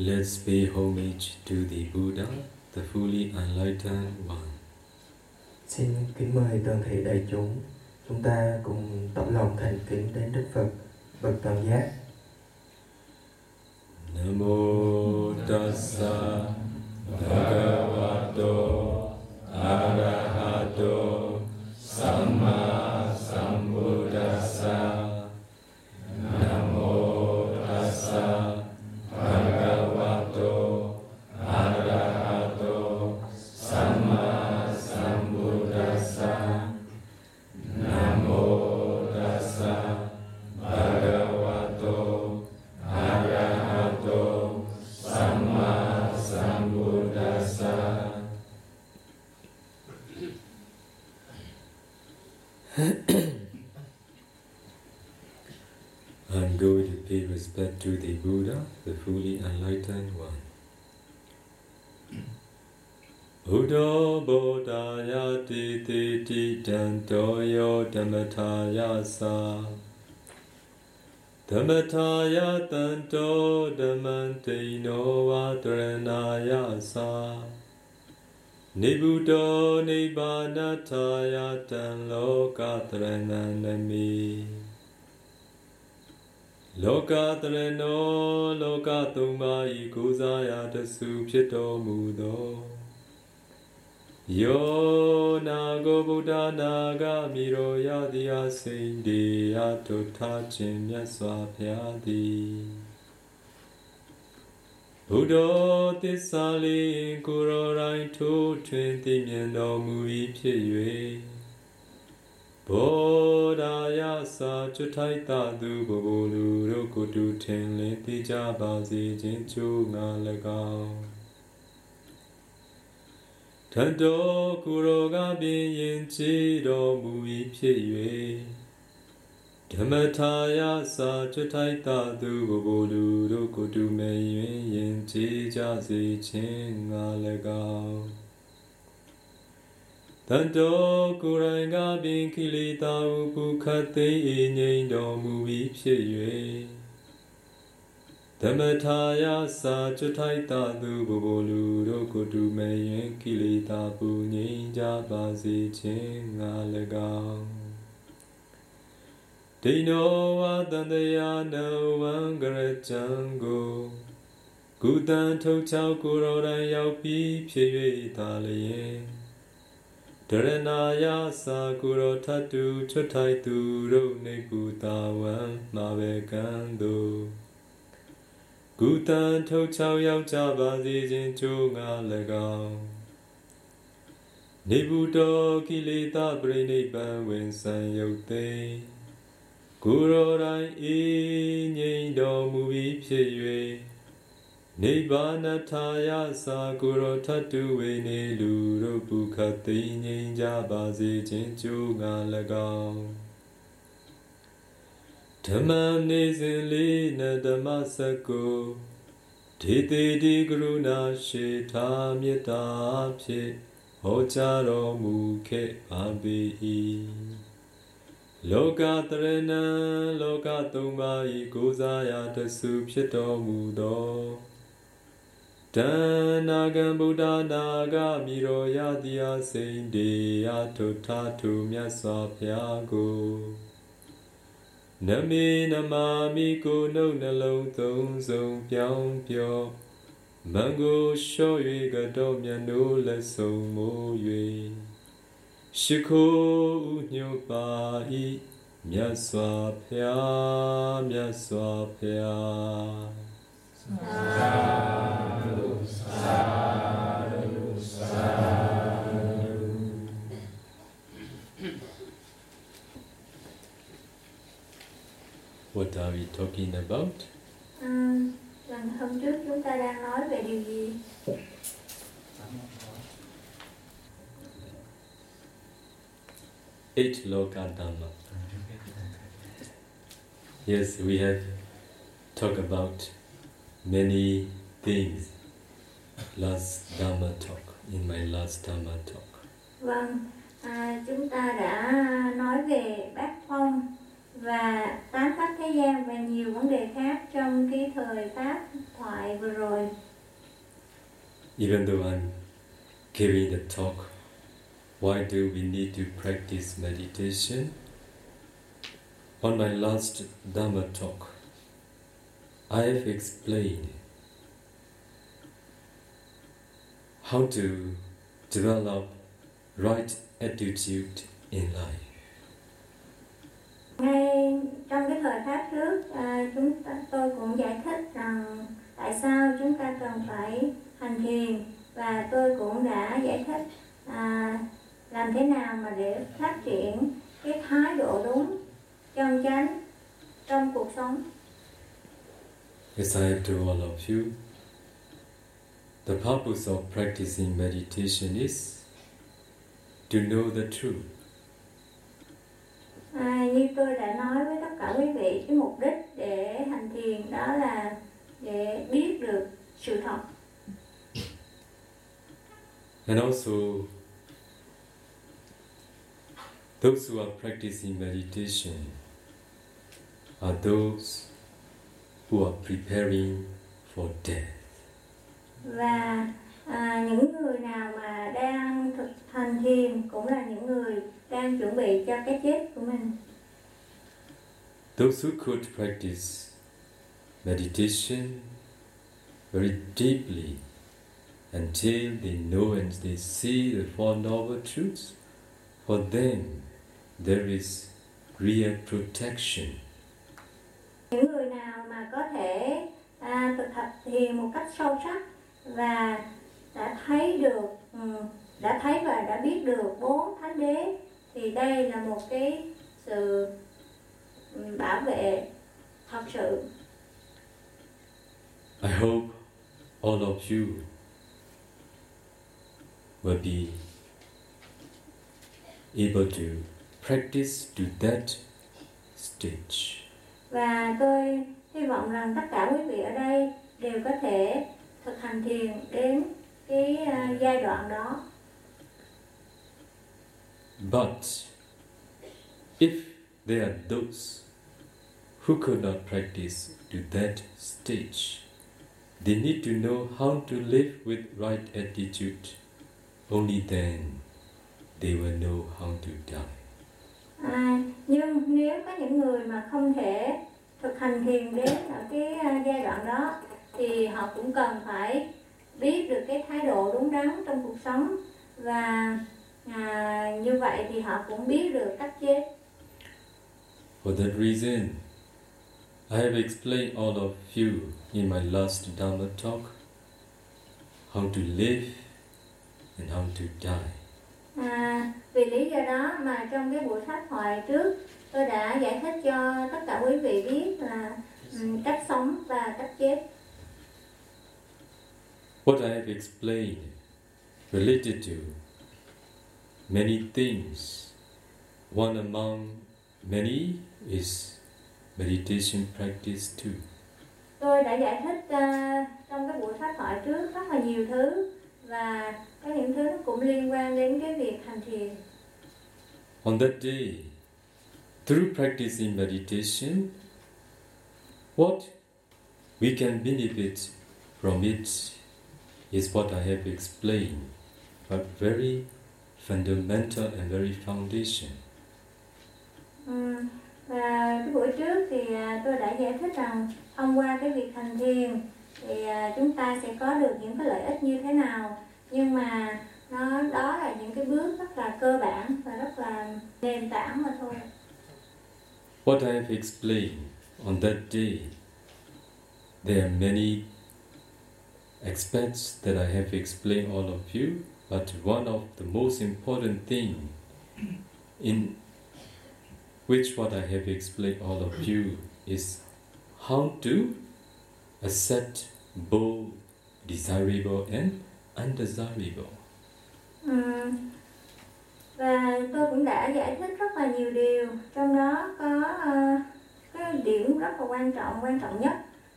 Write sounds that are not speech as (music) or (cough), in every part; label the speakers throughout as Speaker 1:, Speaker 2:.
Speaker 1: Let's pay homage to the Buddha, the fully enlightened one.
Speaker 2: Xin kính mời toàn thể đại chúng, chúng ta cùng tỏ lòng thành kính đến Đức Phật, bậc toàn giác.
Speaker 1: Namo tassa bhagavato the fully enlightened one. Buddha Bodhaya ti ti ti tanto yo dhammataya sa Dhammataya tanto dhammanti no vadranaya sa Nibuddho nibbanataya tan lokatrananami လောကတရဏောလောကသုံးပါးဤကိုးစားရာတဆုဖြစ်တော်မူသောယောနာကိုဗုဒ္ဓနာဂမိရောယတိယစိန်တေယတုထခြင်းမြတ်စွာဘုရားသည်ဘုဒ္ဓသစ္စာလေးကိုယ်တော်တိုင်ထိုးထွင်းသိမြင်တော်မူ၏ဖြစ်၍ ဘောဓာယစာကျွတ်ထိုက်တာသူဘဘလူတို့ကိုတူထင်လင်းသိကြပါစေခြင်းချိုးငါ၎င်းထံတော်ကိုယ်တော်ကပင်ယင်ကြည်တော်မူ၏ဖြစ်၍ဓမ္မထာယစာကျွတ်ထိုက်တာသူဘဘလူတို့ကိုတူမဲ့၍ယင်ကြည်ကြစေခြင်းငါ၎င်း တန်တော်ကိုယ်တိုင်ကပင်ကိလေသာဟုပုခတ်သိငြိမ်တော်မူပြီးဖြစ်၍ဓမ္မထာယစာကျွတ်ထိုက်တာသူဘဘလူတို့ကိုတူမဲ့ရင်ကိလေသာပူငြိမ်ကြပါစေခြင်းငါ၎င်းဒိနောဝတန္တယာနဝံကရကြံကိုကုတန်ထုတ်ချောက်ကိုယ်တော်တိုင်ရောက်ပြီးဖြစ်၍သာလျင် ဒရဏာယသာကုရောထတုချွတ်ထိုက်သူတို့နေကုတာဝံမာဝေကံတုကုတံထုတ်ချောက်ရောက်ကြပါစေခြင်းကြိုးငါ၎င်းနေဘူးတော်ကိလေသာပရိနိဗ္ဗာန်ဝင်ဆံယုတ်သိကိုရောတိုင်းအေးငြိမ်တော်မူပြီးဖြစ်၍ နိဗ္ဗာနထာယသာကိုရောထတုဝေနေလူတို့ပုခတ်သိငြိမ်ကြပါစေခြင်းကြိုးငါ၎င်းဓမ္မနေစဉ်လေးနဓမ္မစကုဒေတိတိကရုဏာရှိထာမေတ္တာဖြင့်ဟောကြားတော်မူခဲ့ပါပေ၏လောကတရဏံလောကသုံးပါးဤကိုးစားရာတဆုဖြစ်တော်မူသော တဏနာဂံဗုဒ္ဓနာဂမိရောယတိယစိန်တေယထုထထုမြတ်စွာဘုရားကိုနမေနမာမိကိုနှုတ်နှလုံးသုံးစုံပြောင်းပြောမံကိုလျှော့၍ကတော့မြတ်နိုးလက်ဆုံးမိုး၍ရှိခိုးဥညွတ်ပါ၏မြတ်စွာဘုရားမြတ်စွာဘုရား What are we talking about?
Speaker 3: À, lần hôm trước chúng ta đang nói về điều gì?
Speaker 1: Eight Loka Dhamma. Yes, we have talked about many things last Dharma talk, in my last Dharma talk.
Speaker 3: Vâng, à, chúng ta đã nói về bát phong và tám pháp thế gian và nhiều vấn đề khác trong cái thời pháp thoại vừa rồi.
Speaker 1: even though I'm giving the talk, why do we need to practice meditation? On my last Dharma talk, I've explained how to develop right attitude in life.
Speaker 3: ngay trong cái thời pháp trước à, chúng ta, tôi cũng giải thích rằng tại sao chúng ta cần phải hành thiền và tôi cũng đã giải thích à, làm thế nào mà để phát triển cái thái độ đúng chân chánh trong cuộc sống
Speaker 1: As I have told all of you, the purpose of practicing meditation is to know the truth.
Speaker 3: À, như tôi đã nói với tất cả quý vị cái mục đích để hành thiền đó là để biết được sự thật
Speaker 1: And also, those who are practicing meditation are those who are preparing for death.
Speaker 3: và à, những người nào mà đang hành thiền cũng là những người đang chuẩn bị cho cái chết của mình
Speaker 1: Those who could practice meditation very deeply until they know and they see the Four Noble Truths, for them there is real protection.
Speaker 3: những người mà có thể à, thực tập thiền một cách sâu sắc và đã thấy được ừ, đã thấy và đã biết được bốn thánh đế thì đây là một cái sự ừ, bảo vệ thật sự
Speaker 1: I hope all of you will be able to practice to that stage.
Speaker 3: và tôi hy vọng rằng tất cả quý vị ở đây đều có thể thực hành thiền đến cái à, giai đoạn đó
Speaker 1: But if there are those who could not practice to that stage, they need to know how to live with right attitude. Only then they will know how to die.
Speaker 3: À, nhưng nếu có những người mà không thể thực hành thiền đến ở cái à, giai đoạn đó thì họ cũng cần phải biết được cái thái độ đúng đắn trong cuộc sống và à, như vậy thì họ cũng biết được cách chết
Speaker 1: For that reason, I have explained all of you in my last Dhamma talk how to live and how to die.
Speaker 3: À, vì lý do đó mà trong cái buổi pháp thoại trước tôi đã giải thích cho tất cả quý vị biết là ừm, cách sống và cách chết.
Speaker 1: What I have explained related to many things. One among many is meditation practice too.
Speaker 3: Tôi đã giải thích à, trong cái buổi pháp thoại trước rất là nhiều thứ và có những thứ nó cũng liên quan đến cái việc hành thiền.
Speaker 1: On that day, through practicing meditation, what we can benefit from it is what I have explained, but very fundamental and very foundation.
Speaker 3: Ừm, Và cái buổi trước thì à, tôi đã giải thích rằng thông qua cái việc hành thiền thì à, chúng ta sẽ có được những cái lợi ích như thế nào nhưng mà nó đó là những cái bước rất là cơ bản và rất là nền tảng mà thôi
Speaker 1: What I have explained on that day, there are many aspects that I have explained all of you, but one of the most important thing in which what I have explained all of you is how to accept both desirable and undesirable.
Speaker 3: Ừm, và tôi cũng đã giải thích rất là nhiều điều. Trong đó có ờ, cái điểm rất là quan trọng quan trọng nhất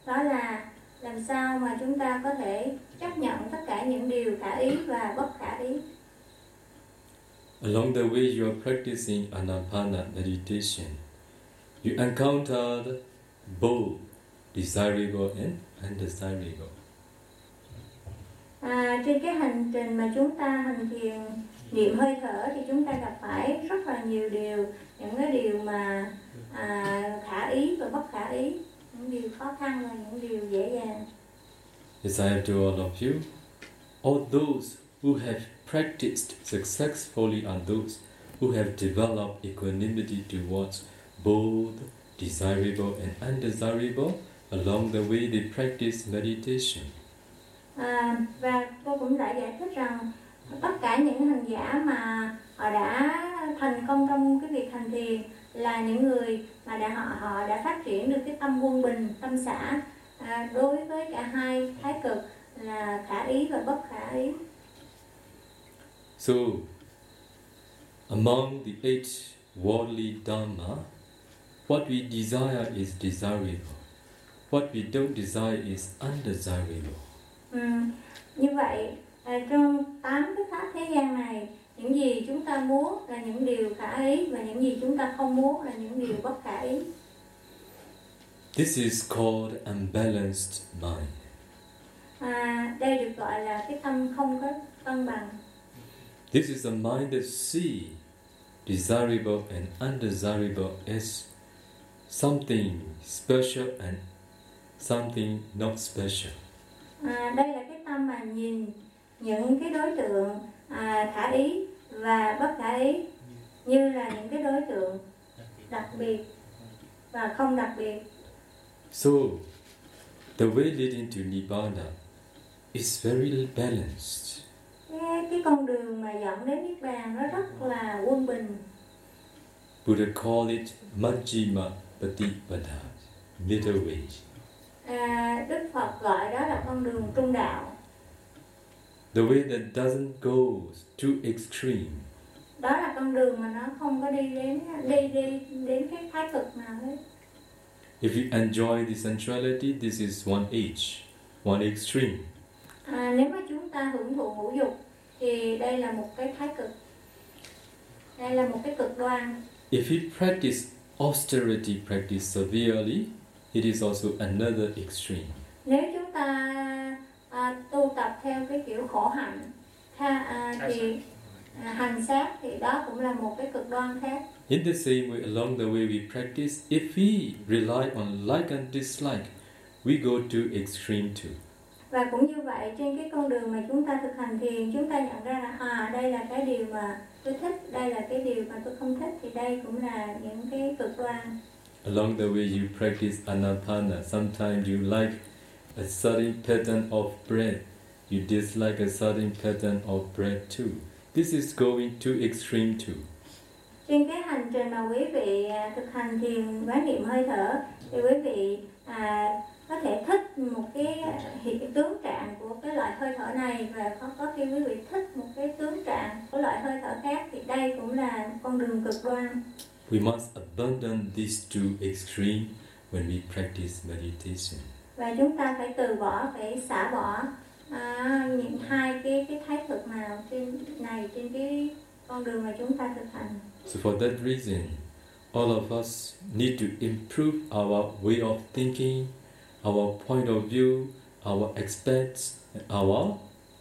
Speaker 3: đó là làm sao mà chúng ta có thể chấp nhận tất cả những điều khả ý và bất khả ý.
Speaker 1: Along the way you are practicing anapana meditation, you encountered both desirable and undesirable.
Speaker 3: à, trên cái hành trình mà chúng ta hành thiền niệm hơi thở thì chúng ta gặp phải rất là nhiều điều những cái điều mà à, khả ý và bất khả ý những điều khó khăn và những điều dễ dàng
Speaker 1: As I to all of you, all those who have practiced successfully are those who have developed equanimity towards both desirable and undesirable. Along the way, they practice meditation.
Speaker 3: À, và tôi cũng đã giải thích rằng tất cả những hành giả mà họ đã thành công trong cái việc hành thiền là những người mà đã họ họ đã phát triển được cái tâm quân bình tâm xã à, đối với cả hai thái cực là khả ý và bất khả ý
Speaker 1: So, among the eight worldly dharma, what we desire is desirable. What we don't desire is undesirable.
Speaker 3: ừ. như vậy à, trong tám cái pháp thế gian này những gì chúng ta muốn là những điều khả ý và những gì chúng ta không muốn là những điều bất khả ý
Speaker 1: This is called unbalanced mind.
Speaker 3: à, đây được gọi là cái tâm không có cân bằng
Speaker 1: This is a mind that see desirable and undesirable as something special and something not special.
Speaker 3: À, đây là cái tâm mà nhìn những cái đối tượng à, khả ý và bất khả ý như là những cái đối tượng đặc biệt và không đặc biệt.
Speaker 1: So, the way leading to Nibbana is very balanced.
Speaker 3: Cái, cái con đường mà dẫn đến niết bàn nó rất là quân bình.
Speaker 1: Buddha call it Majjhima Patipada, middle way.
Speaker 3: À, Đức Phật gọi đó là con đường trung đạo.
Speaker 1: The way that doesn't go too extreme.
Speaker 3: Đó là con đường mà nó không có đi đến đi đi đến cái thái cực nào hết.
Speaker 1: If you enjoy the sensuality, this is one age, one extreme.
Speaker 3: À, nếu mà chúng ta hưởng thụ ngũ dục thì đây là một cái thái cực. Đây là một cái cực đoan.
Speaker 1: If you practice austerity practice severely, it is also another extreme.
Speaker 3: nếu chúng ta à, tu tập theo cái kiểu khổ hạnh tha, à, thì à, hành sát thì đó cũng là một cái cực đoan khác
Speaker 1: In the same way, along the way we practice, if we rely on like and dislike, we go to extreme too.
Speaker 3: và cũng như vậy trên cái con đường mà chúng ta thực hành thiền chúng ta nhận ra là à đây là cái điều mà tôi thích đây là cái điều mà tôi không thích thì đây cũng là những cái cực đoan
Speaker 1: Along the way you practice anapana. Sometimes you like a certain pattern of breath. You dislike a certain pattern of breath too. This is going to extreme too.
Speaker 3: trên cái hành trình mà quý vị thực hành thiền quán niệm hơi thở thì quý vị à, có thể thích một cái hiện tướng trạng của cái loại hơi thở này và có có khi quý vị thích một cái tướng trạng của loại hơi thở khác thì đây cũng là con đường cực đoan
Speaker 1: We must abandon these two extremes when we practice meditation.
Speaker 3: Và chúng ta phải từ bỏ phải xả bỏ à, những hai cái cái thái cực nào trên này trên cái con đường mà chúng ta thực hành
Speaker 1: So for that reason, all of us need to improve our way of thinking, our point of view, our aspects, and our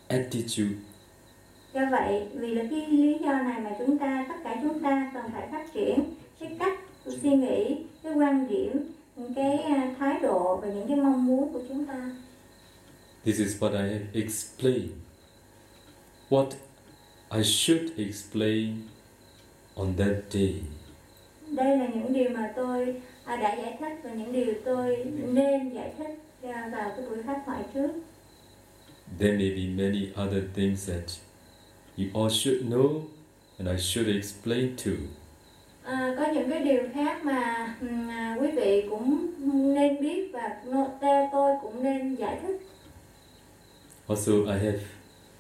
Speaker 1: attitude.
Speaker 3: Do vậy, vì là cái lý do này mà chúng ta, tất cả chúng ta cần phải phát triển cái cách suy nghĩ, cái quan điểm, những cái à, thái độ và những cái mong muốn của chúng ta.
Speaker 1: This is what I have explained. What I should explain on that day.
Speaker 3: Đây là những điều mà tôi à, đã giải thích và những điều tôi nên giải thích à, vào cái buổi pháp thoại trước.
Speaker 1: There may be many other things that you all should know and I should explain too.
Speaker 3: À, có những cái điều khác mà à, quý vị cũng nên biết và tôi cũng nên giải thích.
Speaker 1: Also, I have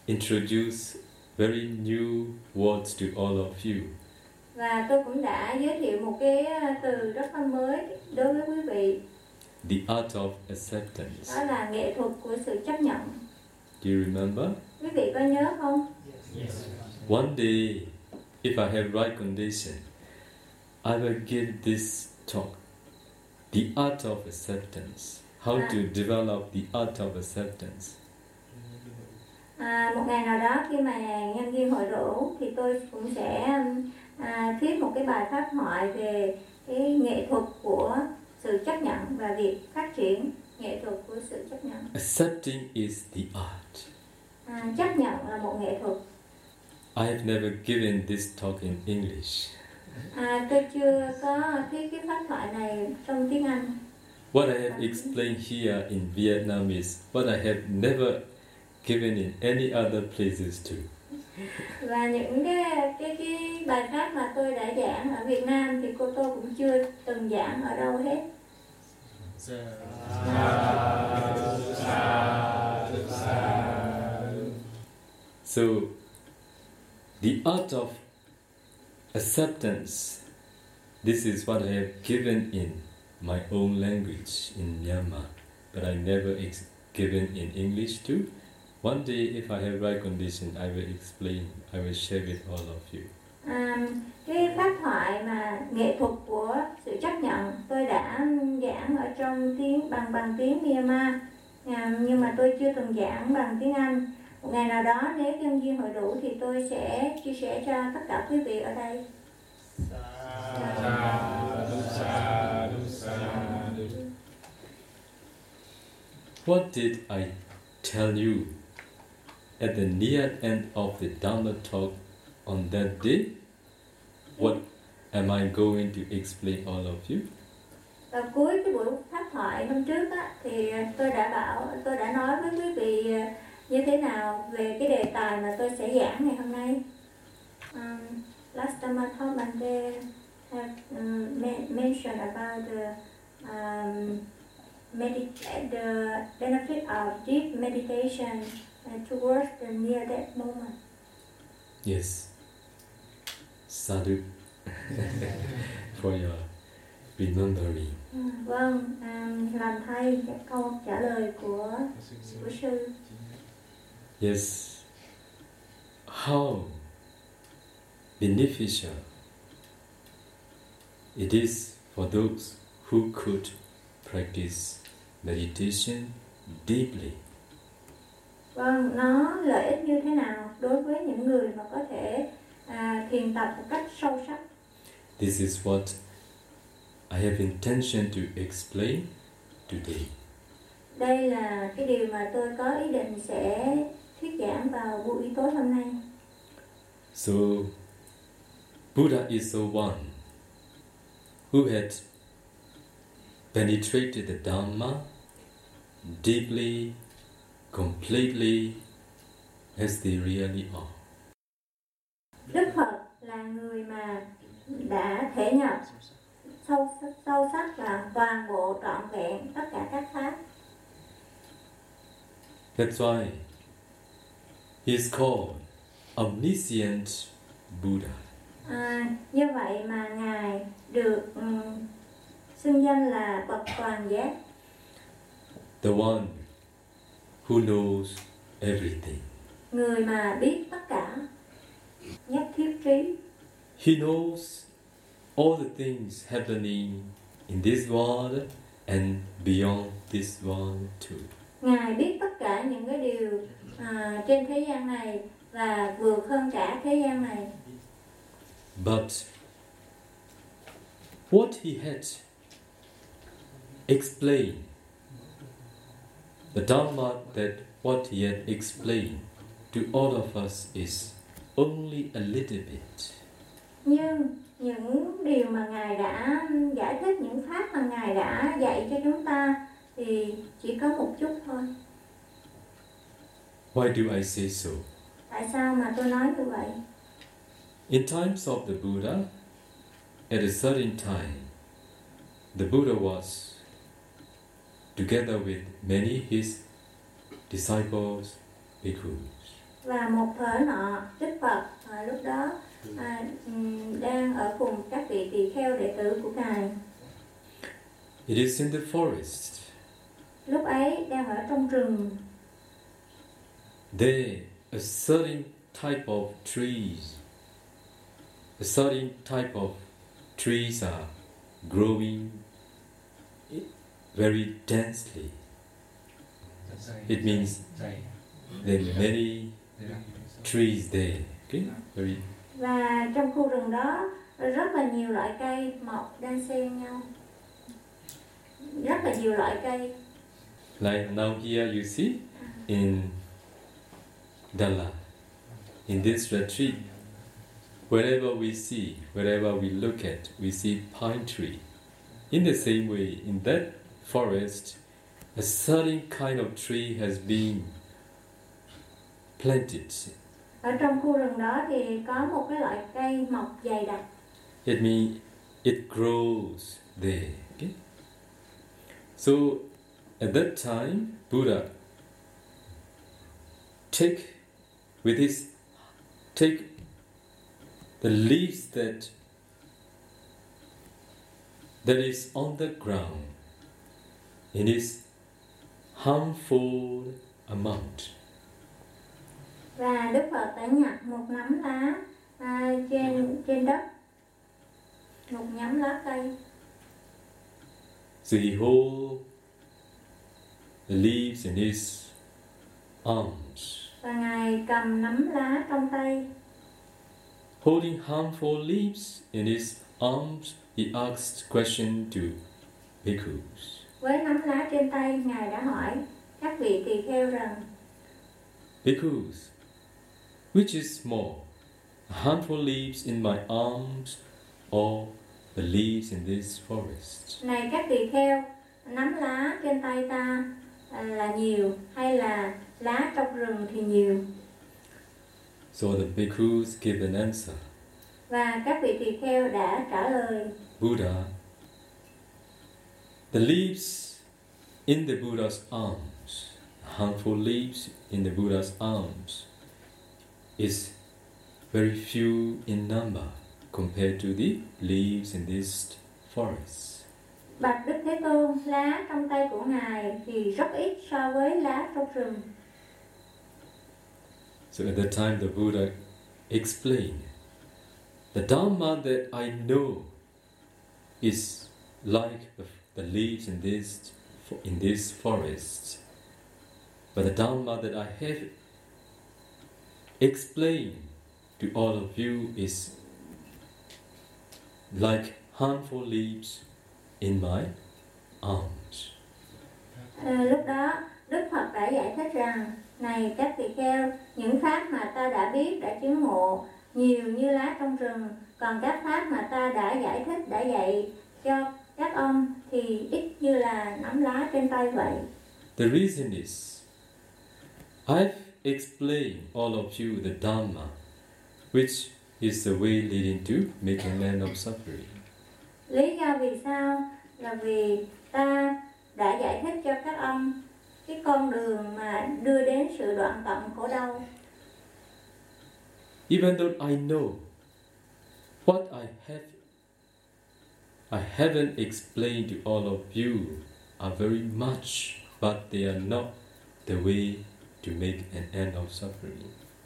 Speaker 1: introduced very new words to all of you.
Speaker 3: Và tôi cũng đã giới thiệu một cái à, từ rất là mới đối với quý vị.
Speaker 1: The art of acceptance.
Speaker 3: đó là nghệ thuật của sự chấp nhận
Speaker 1: Do you remember?
Speaker 3: quý vị có nhớ không
Speaker 1: One day, if I have right condition, I will give this talk. The art of acceptance. How to ah. develop the art of acceptance.
Speaker 3: à, một ngày nào đó khi mà nhân viên hội đủ thì tôi cũng sẽ à, thuyết một cái bài pháp thoại về cái nghệ thuật của sự chấp nhận và việc phát triển nghệ thuật của sự chấp nhận.
Speaker 1: Accepting is the art.
Speaker 3: À, chấp nhận là một nghệ thuật.
Speaker 1: I have never given this talk in English.
Speaker 3: À, tôi chưa có thuyết cái pháp thoại này trong tiếng Anh.
Speaker 1: What I have explained here in Vietnam is what I have never given in any other places too.
Speaker 3: Và những cái cái cái bài pháp mà tôi đã giảng ở Việt Nam thì cô tôi cũng chưa từng giảng ở đâu hết.
Speaker 1: So, the art of acceptance, this is what I have given in my own language in Myanmar, but I never ex- given in English too. One day, if I have right condition, I will explain, I will share with all of you.
Speaker 3: Um, cái pháp thoại mà nghệ thuật của sự chấp nhận tôi đã giảng ở trong tiếng bằng bằng tiếng Myanmar um, nhưng mà tôi chưa từng giảng bằng tiếng Anh một ngày nào đó nếu nhân viên hội đủ thì tôi sẽ chia sẻ cho tất cả quý vị ở đây
Speaker 1: What did I tell you at the near end of the Dhamma talk on that day? What am I going to explain all of you?
Speaker 3: Và cuối cái buổi pháp thoại hôm trước á, thì tôi đã bảo tôi đã nói với quý vị như thế nào về cái đề tài mà tôi sẽ giảng ngày hôm nay. Um, last time I taught Monday have um, mentioned about the um, medit- the benefit of deep meditation towards the near death moment.
Speaker 1: Yes. Sadhu (laughs) for your remembering.
Speaker 3: Vâng, um, làm thay câu trả lời của của sư.
Speaker 1: Yes. How beneficial it is for those who could practice meditation deeply.
Speaker 3: Vâng, nó lợi ích như thế nào đối với những người mà có thể à, thiền tập một cách sâu sắc?
Speaker 1: This is what I have intention to explain today.
Speaker 3: Đây là cái điều mà tôi có ý định sẽ thuyết giảng vào buổi tối hôm nay.
Speaker 1: So, Buddha is the one who had penetrated the Dhamma deeply, completely, as they really are.
Speaker 3: Đức Phật là người mà đã thể nhập sâu sâu sắc và toàn bộ trọn vẹn tất cả các pháp.
Speaker 1: That's why he is called omniscient Buddha.
Speaker 3: À, như vậy mà ngài được um, xưng danh là bậc toàn giác,
Speaker 1: the one who knows everything.
Speaker 3: người mà biết tất cả, nhất thiết trí.
Speaker 1: He knows all the things happening in this world and beyond this world too.
Speaker 3: Ngài biết tất cả những cái điều à, trên thế gian này và vượt hơn cả thế gian này.
Speaker 1: But what he had explained, the Dhamma that what he had explained to all of us is only a little bit.
Speaker 3: Nhưng những điều mà Ngài đã giải thích, những pháp mà Ngài đã dạy cho chúng ta thì chỉ có một chút thôi.
Speaker 1: Why do I say so?
Speaker 3: Tại sao mà tôi nói như vậy?
Speaker 1: In times of the Buddha, at a certain time, the Buddha was together with many his disciples, bhikkhus.
Speaker 3: Và một thời nọ, Đức Phật à, lúc đó à, đang ở cùng các vị tỳ kheo đệ tử của Ngài.
Speaker 1: It is in the forest.
Speaker 3: Lúc ấy đang ở trong rừng
Speaker 1: There, a certain type of trees, a certain type of trees are growing very densely. It means there are many trees there. Okay, very
Speaker 3: và trong khu rừng đó rất là nhiều loại cây mọc đan xen nhau rất là nhiều loại cây
Speaker 1: like now here you see in Dala, in this retreat, wherever we see, wherever we look at, we see pine tree. In the same way, in that forest, a certain kind of tree has been planted.
Speaker 3: ở trong khu rừng đó thì có một cái loại cây mọc dày đặc
Speaker 1: It means it grows there. Okay? So at that time, Buddha take with his take the leaves that that is on the ground in his harmful amount.
Speaker 3: và đức phật đã nhặt một nắm lá à, trên trên đất một nhánh lá cây
Speaker 1: So he hold the leaves in his arms.
Speaker 3: Và ngài cầm nắm lá trong tay
Speaker 1: Holding harmful leaves in his arms, he asked question to bhikkhus.
Speaker 3: với nắm lá trên tay ngài đã hỏi các vị tỳ kheo rằng
Speaker 1: Bhikkhus, which is more, harmful leaves in my arms or the leaves in this forest?
Speaker 3: này các tỳ kheo nắm lá trên tay ta à, là nhiều hay là lá trong rừng thì nhiều
Speaker 1: So the bhikkhus gave an answer.
Speaker 3: và các vị tỳ kheo đã trả lời
Speaker 1: Buddha, the leaves in the Buddha's arms, harmful leaves in the Buddha's arms, is very few in number compared to the leaves in this forest.
Speaker 3: bạch đức thế tôn lá trong tay của ngài thì rất ít so với lá trong rừng
Speaker 1: So at that time, the Buddha explained the Dharma that I know is like the, leaves in this in this forest, but the Dharma that I have explained to all of you is like harmful leaves in my arms.
Speaker 3: À, lúc đó Đức Phật đã giải thích rằng này các tỳ kheo những pháp mà ta đã biết đã chứng ngộ nhiều như lá trong rừng còn các pháp mà ta đã giải thích đã dạy cho các ông thì ít như là nắm lá trên tay vậy
Speaker 1: The reason is, I've explained all of you the Dhamma, which is the way leading to make an end of suffering.
Speaker 3: lý do vì sao là vì ta đã giải thích cho các ông cái con đường mà đưa đến sự đoạn tận khổ đau
Speaker 1: Even though I know what I have, I haven't explained to all of you are very much, but they are not the way to make an end of suffering.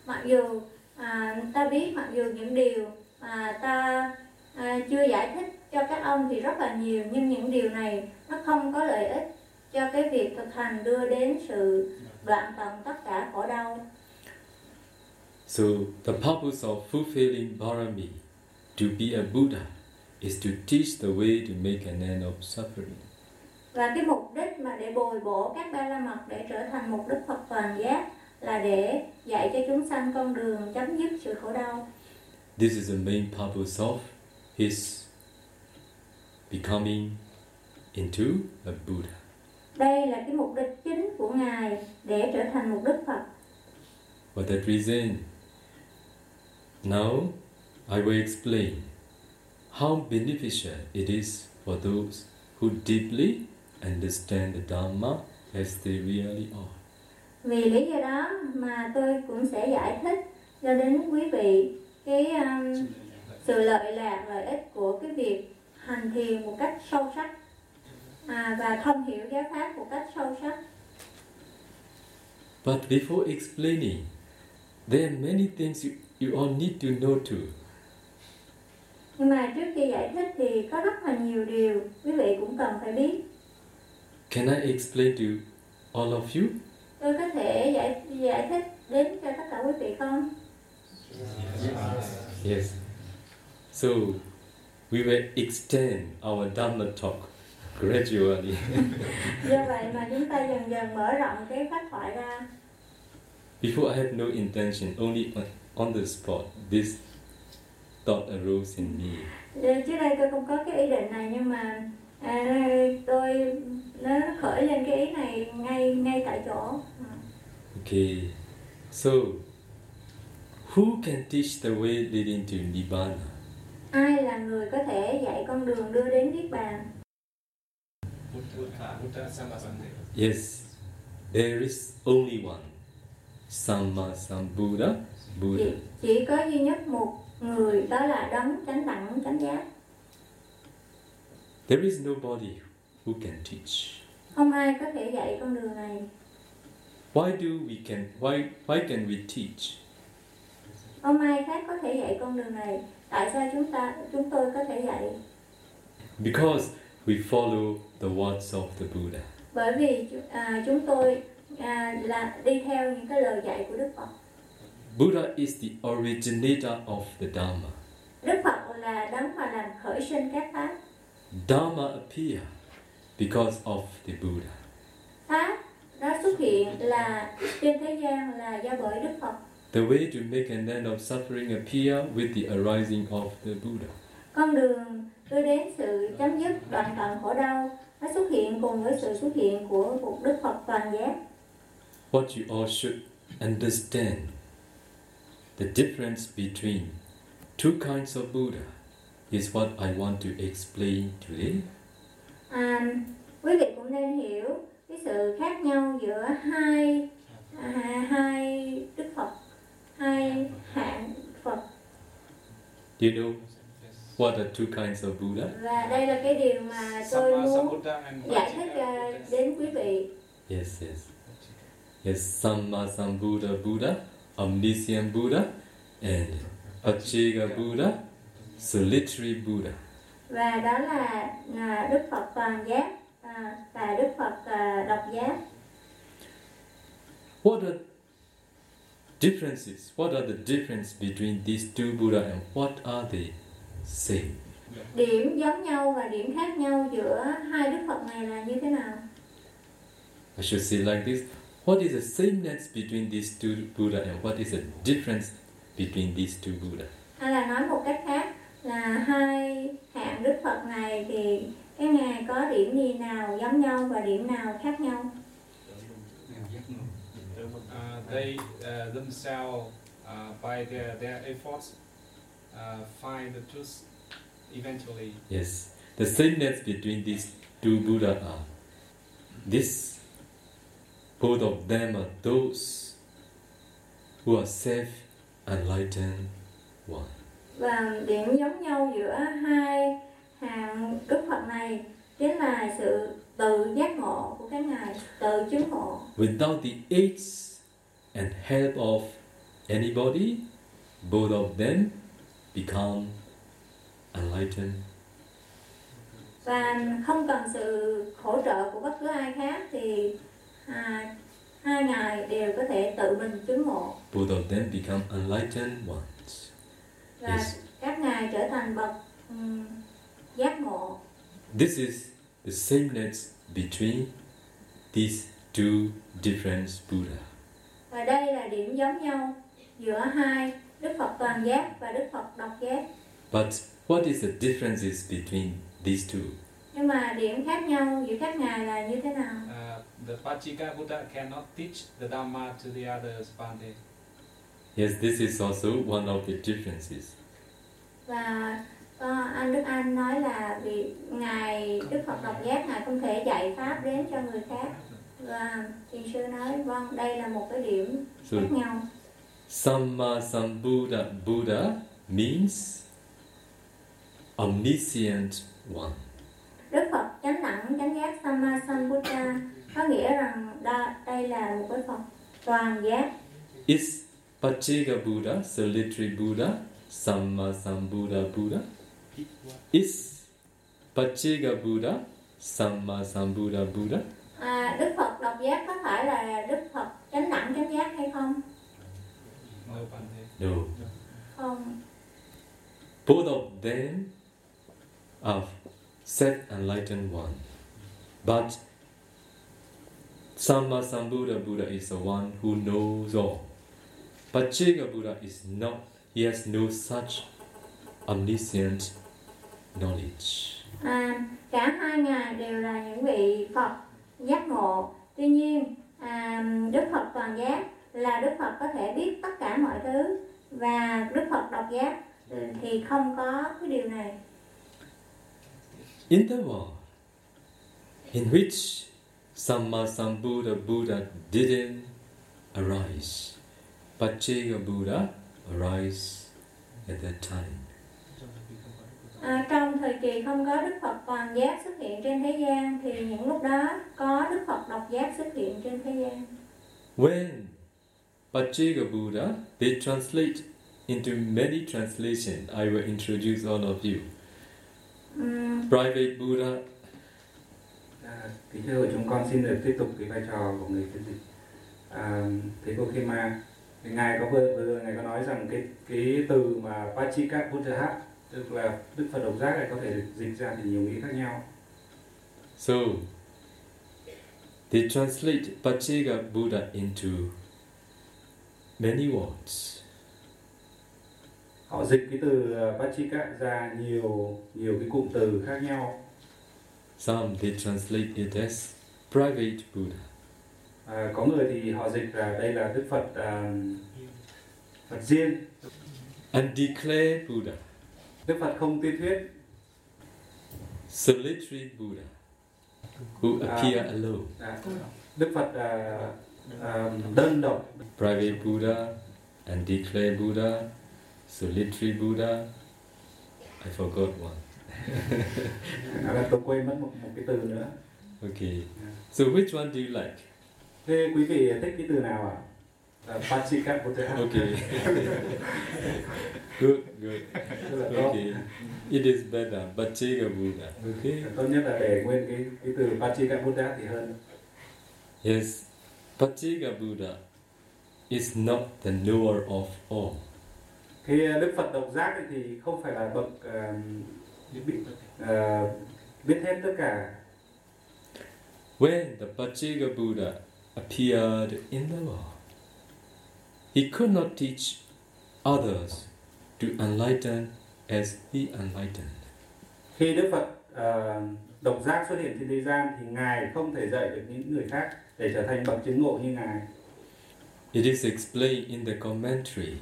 Speaker 3: mặc dù à, ta biết mặc dù những điều mà ta à, chưa giải thích cho các ông thì rất là nhiều nhưng những điều này nó không có lợi ích cho cái việc thực hành đưa đến sự đoạn tận tất cả khổ đau
Speaker 1: So the purpose of fulfilling Barami, to be a Buddha, is to teach the way to make an end of suffering.
Speaker 3: và cái mục đích mà để bồi bổ các ba la mật để trở thành một đức Phật toàn giác là để dạy cho chúng sanh con đường chấm dứt sự khổ đau
Speaker 1: This is the main purpose of his becoming into a Buddha.
Speaker 3: Đây là cái mục đích chính của ngài để trở thành một đức Phật
Speaker 1: For that reason, now I will explain how beneficial it is for those who deeply understand the Dhamma as they really are.
Speaker 3: vì lý do đó mà tôi cũng sẽ giải thích cho đến quý vị cái um, sự lợi lạc lợi ích của cái việc hành thiền một cách sâu sắc à, và thông hiểu giáo pháp một cách sâu sắc
Speaker 1: But before explaining, there are many things you, you all need to know too.
Speaker 3: nhưng mà trước khi giải thích thì có rất là nhiều điều quý vị cũng cần phải biết
Speaker 1: Can I explain to all of you?
Speaker 3: tôi có thể giải giải thích đến cho tất cả quý vị không
Speaker 1: Yes. So we will extend our Dhamma talk gradually. (laughs)
Speaker 3: do vậy mà chúng ta dần dần mở rộng cái pháp thoại ra
Speaker 1: Before I had no intention, only on, on the spot, this thought arose in me.
Speaker 3: Ờ, trước đây tôi không có cái ý định này nhưng mà à, tôi nó khởi lên cái ý này ngay ngay tại chỗ
Speaker 1: Okay, so who can teach the way leading to Nibbana?
Speaker 3: ai là người có thể dạy con đường đưa đến niết bàn.
Speaker 1: Yes, there is only one. Samma Sambuddha, Buddha.
Speaker 3: chỉ, chỉ có duy nhất một người đó là đấng chánh đẳng chánh giác
Speaker 1: There is nobody who can teach.
Speaker 3: không ai có thể dạy con đường này
Speaker 1: Why do we can why why can we teach?
Speaker 3: không ai khác có thể dạy con đường này tại sao chúng ta chúng tôi có thể dạy
Speaker 1: Because we follow the words of the Buddha.
Speaker 3: bởi vì à, chúng tôi à, là đi theo những cái lời dạy của đức phật
Speaker 1: Buddha is the originator of the Dharma.
Speaker 3: đức phật là đấng mà làm khởi sinh các pháp
Speaker 1: Dharma appear because of the Buddha.
Speaker 3: pháp nó xuất hiện là trên thế gian là do bởi đức phật
Speaker 1: The way to make an end of suffering appear with the arising of the Buddha.
Speaker 3: con đường đưa đến sự chấm dứt đoạn tận khổ đau nó xuất hiện cùng với sự xuất hiện của một đức phật toàn giác
Speaker 1: What you all should understand the difference between two kinds of Buddha is what I want to explain today.
Speaker 3: à, quý vị cũng nên hiểu cái sự khác nhau giữa hai à, hai đức phật hai hạng phật
Speaker 1: Do you know what are two kinds of Buddha?
Speaker 3: và đây là cái điều mà tôi muốn giải thích à, đến quý vị
Speaker 1: Yes, yes. Yes, Samma Sambuddha Buddha, Omniscient Buddha, and Pachega Buddha, Solitary Buddha.
Speaker 3: và đó là à, đức phật toàn giác à, và đức phật độc giác
Speaker 1: What are differences? What are the difference between these two Buddha and what are they same?
Speaker 3: điểm giống nhau và điểm khác nhau giữa hai đức phật này là như thế nào
Speaker 1: I should say like this. What is the sameness between these two Buddha and what is the difference between these two Buddha?
Speaker 3: hay là nói một cách khác là hai hạng đức phật này thì cái ngài có điểm gì nào giống nhau và điểm nào khác nhau
Speaker 4: Uh, they uh, themselves, uh, by their, their efforts, uh, find the truth eventually.
Speaker 1: Yes, the sameness between these two Buddha are this. Both of them are those who are self-enlightened one.
Speaker 3: và điểm giống nhau giữa hai hạng đức phật này chính là sự tự giác ngộ của các ngài tự chứng ngộ
Speaker 1: Without the aids and help of anybody, both of them become enlightened.
Speaker 3: và không cần sự hỗ trợ của bất cứ ai khác thì à, hai ngài đều có thể tự mình chứng ngộ
Speaker 1: Both of them become enlightened ones.
Speaker 3: và
Speaker 1: Yes.
Speaker 3: các ngài trở thành bậc ừm, giác ngộ
Speaker 1: This is the sameness between these two different Buddha.
Speaker 3: và đây là điểm giống nhau giữa hai đức phật toàn giác và đức phật độc giác
Speaker 1: But what is the differences between these two?
Speaker 3: nhưng mà điểm khác nhau giữa các ngài là như thế nào
Speaker 4: Uh, the Pachika Buddha cannot teach the Dhamma to the others Bhante.
Speaker 1: Yes, this is also one of the differences.
Speaker 3: và ờ, anh Đức Anh nói là vì ngài Đức Phật độc giác ngài không thể dạy pháp đến cho người khác và thiền sư nói vâng đây là một cái điểm
Speaker 1: So
Speaker 3: khác nhau
Speaker 1: Samma Sambuddha Buddha means omniscient one.
Speaker 3: Đức Phật chánh đẳng chánh giác Samma Sambuddha có nghĩa rằng đa, đây là một cái Phật toàn giác
Speaker 1: Is Pachega Buddha, solitary Buddha, Samma Sambuddha Buddha? Is Pachega Buddha, Samma Sambuddha Buddha?
Speaker 3: à, Đức Phật độc giác có phải là Đức Phật chánh đẳng chánh giác hay không?
Speaker 4: No.
Speaker 3: Không.
Speaker 1: Both of them are self-enlightened one. But Sammasambuddha Buddha is the one who knows all. But Chega Buddha is not, he has no such omniscient knowledge.
Speaker 3: À, cả hai ngài đều là những vị Phật giác ngộ. Tuy nhiên, à, Đức Phật toàn giác là Đức Phật có thể biết tất cả mọi thứ và Đức Phật độc giác thì không có cái điều này.
Speaker 1: In the world in which Sammasambuddha Buddha didn't arise, Pacceka Buddha arise at that time.
Speaker 3: À, trong thời kỳ không có Đức Phật toàn giác xuất hiện trên thế gian thì những lúc đó có Đức Phật độc giác xuất hiện trên thế gian.
Speaker 1: When Pacceka Buddha, they translate into many translations. I will introduce all of you.
Speaker 3: Ừm,
Speaker 1: Private Buddha,
Speaker 2: À, kính thưa hội chúng con xin được tiếp tục cái vai trò của người phiên dịch. À, thế cô khi mà ngài có vừa vừa ngài có nói rằng cái cái từ mà Pachika Buddha tức là Đức Phật độc giác này có thể dịch ra thì nhiều nghĩa khác nhau.
Speaker 1: so they translate Pacceka Buddha into many words.
Speaker 2: Họ dịch cái từ ờ, Pachika ra nhiều nhiều cái cụm từ khác nhau.
Speaker 1: Some they translate it as private Buddha.
Speaker 2: À, có người thì họ dịch là đây là Đức Phật à, Phật riêng,
Speaker 1: Undeclared Buddha,
Speaker 2: Đức Phật không tuyên thuyết,
Speaker 1: solitary Buddha, who
Speaker 2: Ah.
Speaker 1: appear alone.
Speaker 2: à, Đức Phật à, à, đơn độc,
Speaker 1: Private Buddha, undeclared Buddha, solitary Buddha. I forgot one.
Speaker 2: à, là tôi quên mất một, một cái từ nữa.
Speaker 1: Okay. So which one do you like?
Speaker 2: Thế quý vị thích cái từ nào ạ? À? Pachika Buddha.
Speaker 1: Okay. (laughs) good, good. Okay. It is better. Pacceka Buddha. Okay.
Speaker 2: Tốt nhất là để nguyên cái cái từ Pachika Buddha thì hơn.
Speaker 1: Yes. Pacceka Buddha is not the knower of all.
Speaker 2: Khi Đức Phật độc giác thì không phải là bậc à, biết, biết hết tất cả.
Speaker 1: When the Pacceka Buddha appeared in the world, he could not teach others to enlighten as he enlightened.
Speaker 2: Khi Đức Phật à, độc giác xuất hiện trên thế gian thì Ngài không thể dạy được những người khác để trở thành bậc chứng ngộ như Ngài.
Speaker 1: It is explained in the commentary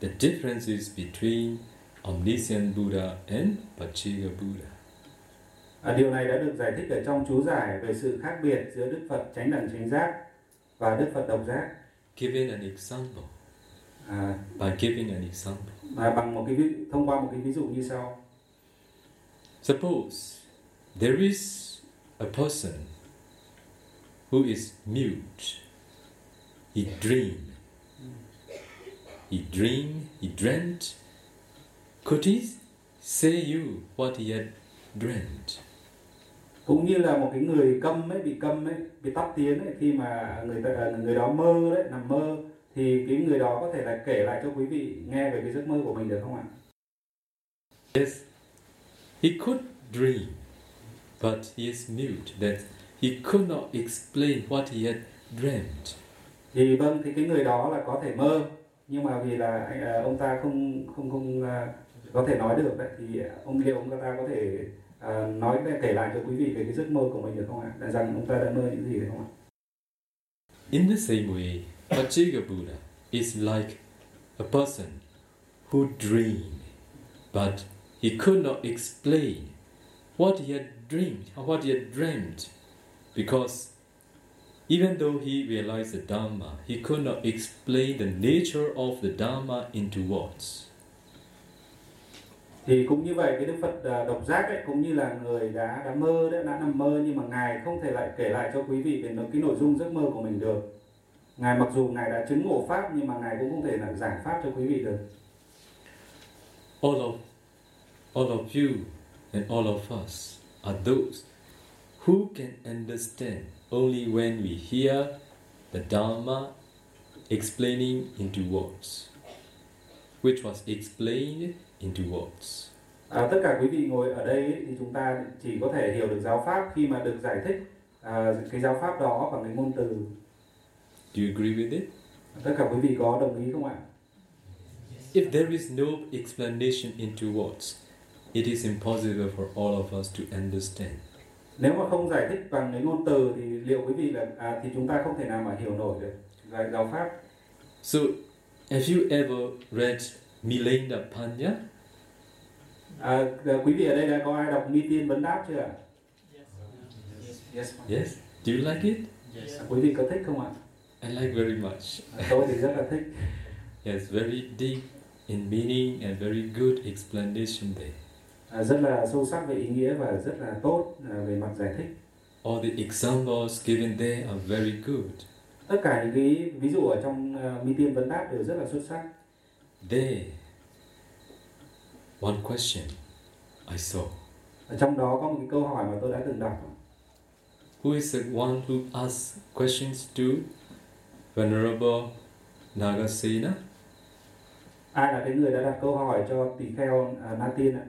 Speaker 1: the differences between omniscient Buddha and Pacceka Buddha.
Speaker 2: À, điều này đã được giải thích ở trong chú giải về sự khác biệt giữa Đức Phật chánh đẳng chánh giác và Đức Phật độc giác.
Speaker 1: Given an example,
Speaker 2: À,
Speaker 1: by giving an example.
Speaker 2: và bằng một cái ví, thông qua một cái ví dụ như sau.
Speaker 1: Suppose there is a person who is mute. He dreamed. He dreamed, he dreamt. Could he say you what he had dreamt?
Speaker 2: Cũng như là một cái người câm ấy bị câm ấy, bị tắt tiếng ấy khi mà người ta người đó mơ đấy, nằm mơ thì cái người đó có thể là kể lại cho quý vị nghe về cái giấc mơ của mình được không ạ?
Speaker 1: Yes, he could dream, but he is mute, that he could not explain what he had dreamt.
Speaker 2: Thì vâng thì cái người đó là có thể mơ nhưng mà vì là à, ông ta không không không à, có thể nói được đấy thì ông liệu ông ta có thể à, nói kể lại cho quý vị về cái giấc mơ của mình được không ạ? Là rằng ông ta đã mơ những gì được không ạ?
Speaker 1: In the same way, Pacceka Buddha is like a person who dreamed, but he could not explain what he had dreamed or what he had dreamt, because even though he realized the Dharma, he could not explain the nature of the Dharma into words.
Speaker 2: thì cũng như vậy cái đức phật à, độc giác ấy cũng như là người đã đã mơ đấy đã nằm mơ nhưng mà ngài không thể lại kể lại cho quý vị về cái nội dung giấc mơ của mình được ngài mặc dù ngài đã chứng ngộ pháp nhưng mà ngài cũng không thể là giảng pháp cho quý vị được
Speaker 1: All of, all of you and all of us are those who can understand only when we hear the Dharma explaining into words, which was explained into words.
Speaker 2: À, tất cả quý vị ngồi ở đây ấy, thì chúng ta chỉ có thể hiểu được giáo pháp khi mà được giải thích à, cái giáo pháp đó bằng cái ngôn từ.
Speaker 1: Do you agree with it?
Speaker 2: Tất cả quý vị có đồng ý không ạ?
Speaker 1: If there is no explanation into words, it is impossible for all of us to understand.
Speaker 2: Nếu mà không giải thích bằng cái ngôn từ thì liệu quý vị là à, thì chúng ta không thể nào mà hiểu nổi được về giáo pháp.
Speaker 1: So, have you ever read Milenda Panya?
Speaker 2: À, quý vị ở đây đã có ai đọc Mi Tiên Vấn Đáp chưa ạ? Yes.
Speaker 1: Yes. Do you like it?
Speaker 2: À, quý vị có thích không ạ?
Speaker 1: I like very much.
Speaker 2: À, tôi thì rất là thích.
Speaker 1: Yes, very deep in meaning and very good explanation there.
Speaker 2: À, rất là sâu sắc về ý nghĩa và rất là tốt à, về mặt giải thích.
Speaker 1: All the examples given there are very good.
Speaker 2: Tất cả những cái ví dụ ở trong uh, Mi Tiên Vấn Đáp đều rất là xuất sắc.
Speaker 1: There, one question I saw.
Speaker 2: Ở trong đó có một cái câu hỏi mà tôi đã từng đọc.
Speaker 1: Who is the one who asks questions to Venerable Nagasena?
Speaker 2: Ai là cái người đã đặt câu hỏi cho tỳ kheo uh, Na Tiên ạ?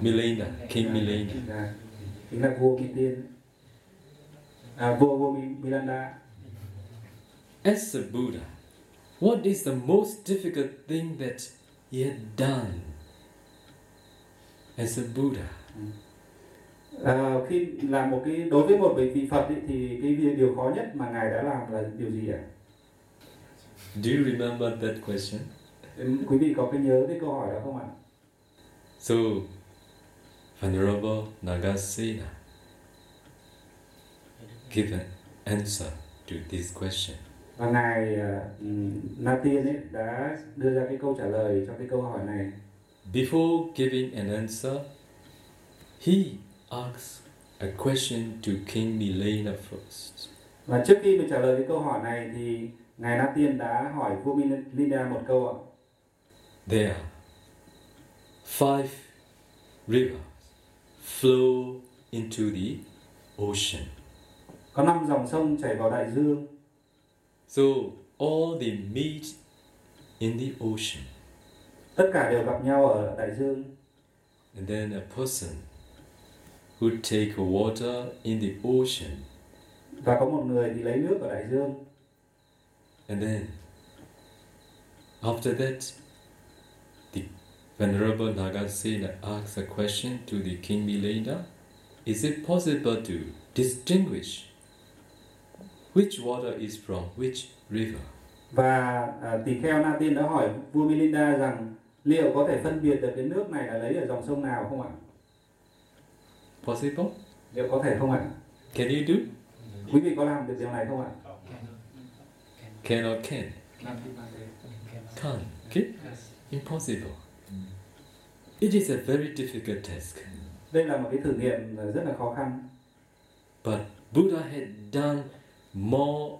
Speaker 1: Milena, King Milena.
Speaker 2: Chính là vua Mi Tiên. À, vua vua Mi, Milanda.
Speaker 1: As a Buddha, what is the most difficult thing that he had done as a Buddha?
Speaker 2: À, khi làm một cái đối với một vị Phật ấy, thì cái điều khó nhất mà ngài đã làm là điều gì ạ?
Speaker 1: Do you remember that question?
Speaker 2: Quý vị có cái nhớ cái câu hỏi đó không ạ?
Speaker 1: So, Venerable Nagasena give an answer to this question.
Speaker 2: Và ngài uh, Na Tiên ấy đã đưa ra cái câu trả lời cho cái câu hỏi này.
Speaker 1: Before giving an answer, he asks a question to King Milena first.
Speaker 2: Và trước khi mình trả lời cái câu hỏi này thì ngài Na Tiên đã hỏi vua Milinda một câu ạ.
Speaker 1: There five rivers flow into the ocean.
Speaker 2: Có năm dòng sông chảy vào đại dương.
Speaker 1: So all they meet in the ocean.
Speaker 2: Tất cả đều gặp nhau ở đại dương.
Speaker 1: And then a person who take water in the ocean
Speaker 2: Và có một người thì lấy nước ở đại dương.
Speaker 1: and then after that Venerable Nagasena asks a question to the King Milena Is it possible to distinguish which water is from which river?
Speaker 2: Và à, tỳ kheo Na Tiên đã hỏi vua Milinda rằng liệu có thể phân biệt được cái nước này là lấy ở dòng sông nào không ạ?
Speaker 1: Possible?
Speaker 2: Liệu có thể không ạ?
Speaker 1: Can you do?
Speaker 2: Quý vị có làm được điều này không ạ?
Speaker 1: Can or can? Can't. Okay? Impossible. It is a very difficult task.
Speaker 2: Đây là một cái thử nghiệm rất là khó khăn.
Speaker 1: But Buddha had done more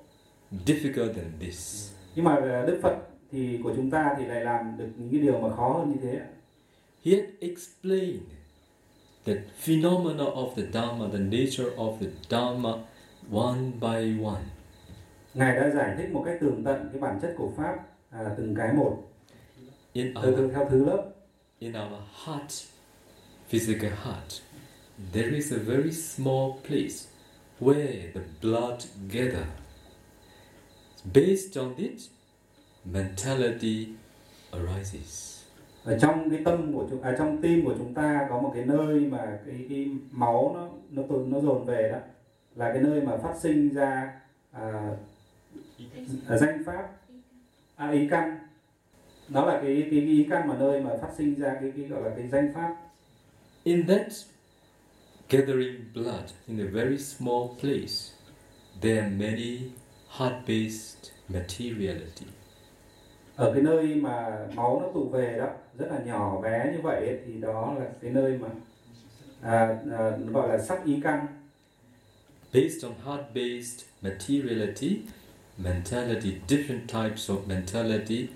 Speaker 1: difficult than this.
Speaker 2: Nhưng mà à, Đức Phật thì của chúng ta thì lại làm được những cái điều mà khó hơn như thế.
Speaker 1: He had explained the phenomena of the Dharma, the nature of the Dharma, one by one.
Speaker 2: Ngài đã giải thích một cách tường tận cái bản chất của pháp à, từng cái một
Speaker 1: In
Speaker 2: từ từ theo thứ lớp.
Speaker 1: In our heart, physical heart, there is a very small place where the blood gather. Based on it, mentality arises.
Speaker 2: ở trong cái tâm của chúng à, trong tim của chúng ta có một cái nơi mà cái cái máu nó nó tụ- nó dồn về đó là cái nơi mà phát sinh ra à, à, danh pháp à, ý căn nó là cái cái, cái ý căn mà nơi mà phát sinh ra cái cái gọi là cái danh pháp
Speaker 1: In that gathering blood in a very small place, there are many heart-based materiality.
Speaker 2: ở cái nơi mà máu nó tụ về đó rất là nhỏ bé như vậy ấy, thì đó là cái nơi mà à, à, gọi là sắc ý căn
Speaker 1: Based on heart-based materiality, mentality, different types of mentality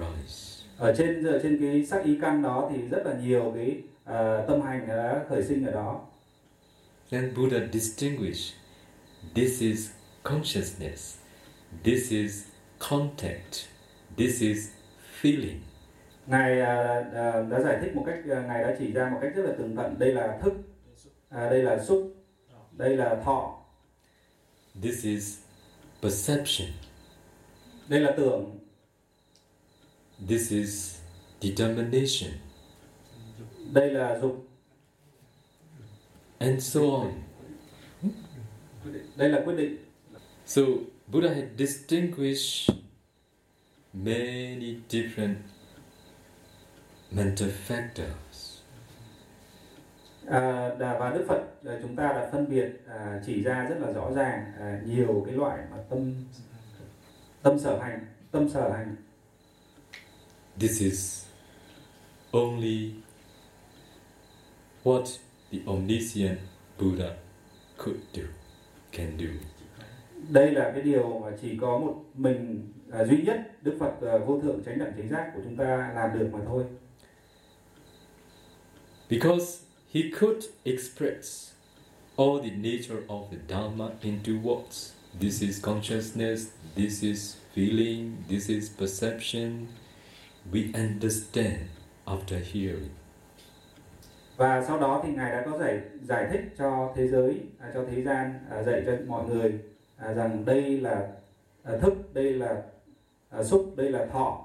Speaker 1: arise.
Speaker 2: ở trên dựa trên cái sắc ý căn đó thì rất là nhiều cái à, tâm hành đã khởi sinh ở đó
Speaker 1: then Buddha distinguished this is consciousness, this is contact, this is feeling.
Speaker 2: ngài à, đã giải thích một cách à, ngài đã chỉ ra một cách rất là tường tận đây là thức à, đây là xúc đây là thọ
Speaker 1: This is perception.
Speaker 2: đây là tưởng
Speaker 1: This is determination,
Speaker 2: đây là dục
Speaker 1: and so on.
Speaker 2: đây là quyết định
Speaker 1: So Buddha had distinguished many different mental factors.
Speaker 2: à, đà- và đức phật à, chúng ta đã phân biệt à, chỉ ra rất là rõ ràng à, nhiều cái loại mà tâm tâm sở hành tâm sở hành
Speaker 1: This is only what the omniscient Buddha could do, can do.
Speaker 2: đây là cái điều mà chỉ có một mình à, duy nhất đức phật à, vô thượng chánh đẳng chánh giác của chúng ta làm được mà thôi
Speaker 1: Because he could express all the nature of the Dharma into words. This is consciousness, this is feeling, this is perception. We understand after hearing.
Speaker 2: và sau đó thì ngài đã có giải giải thích cho thế giới à, cho thế gian à, dạy cho mọi người à, rằng đây là à, thức đây là à, xúc đây là thọ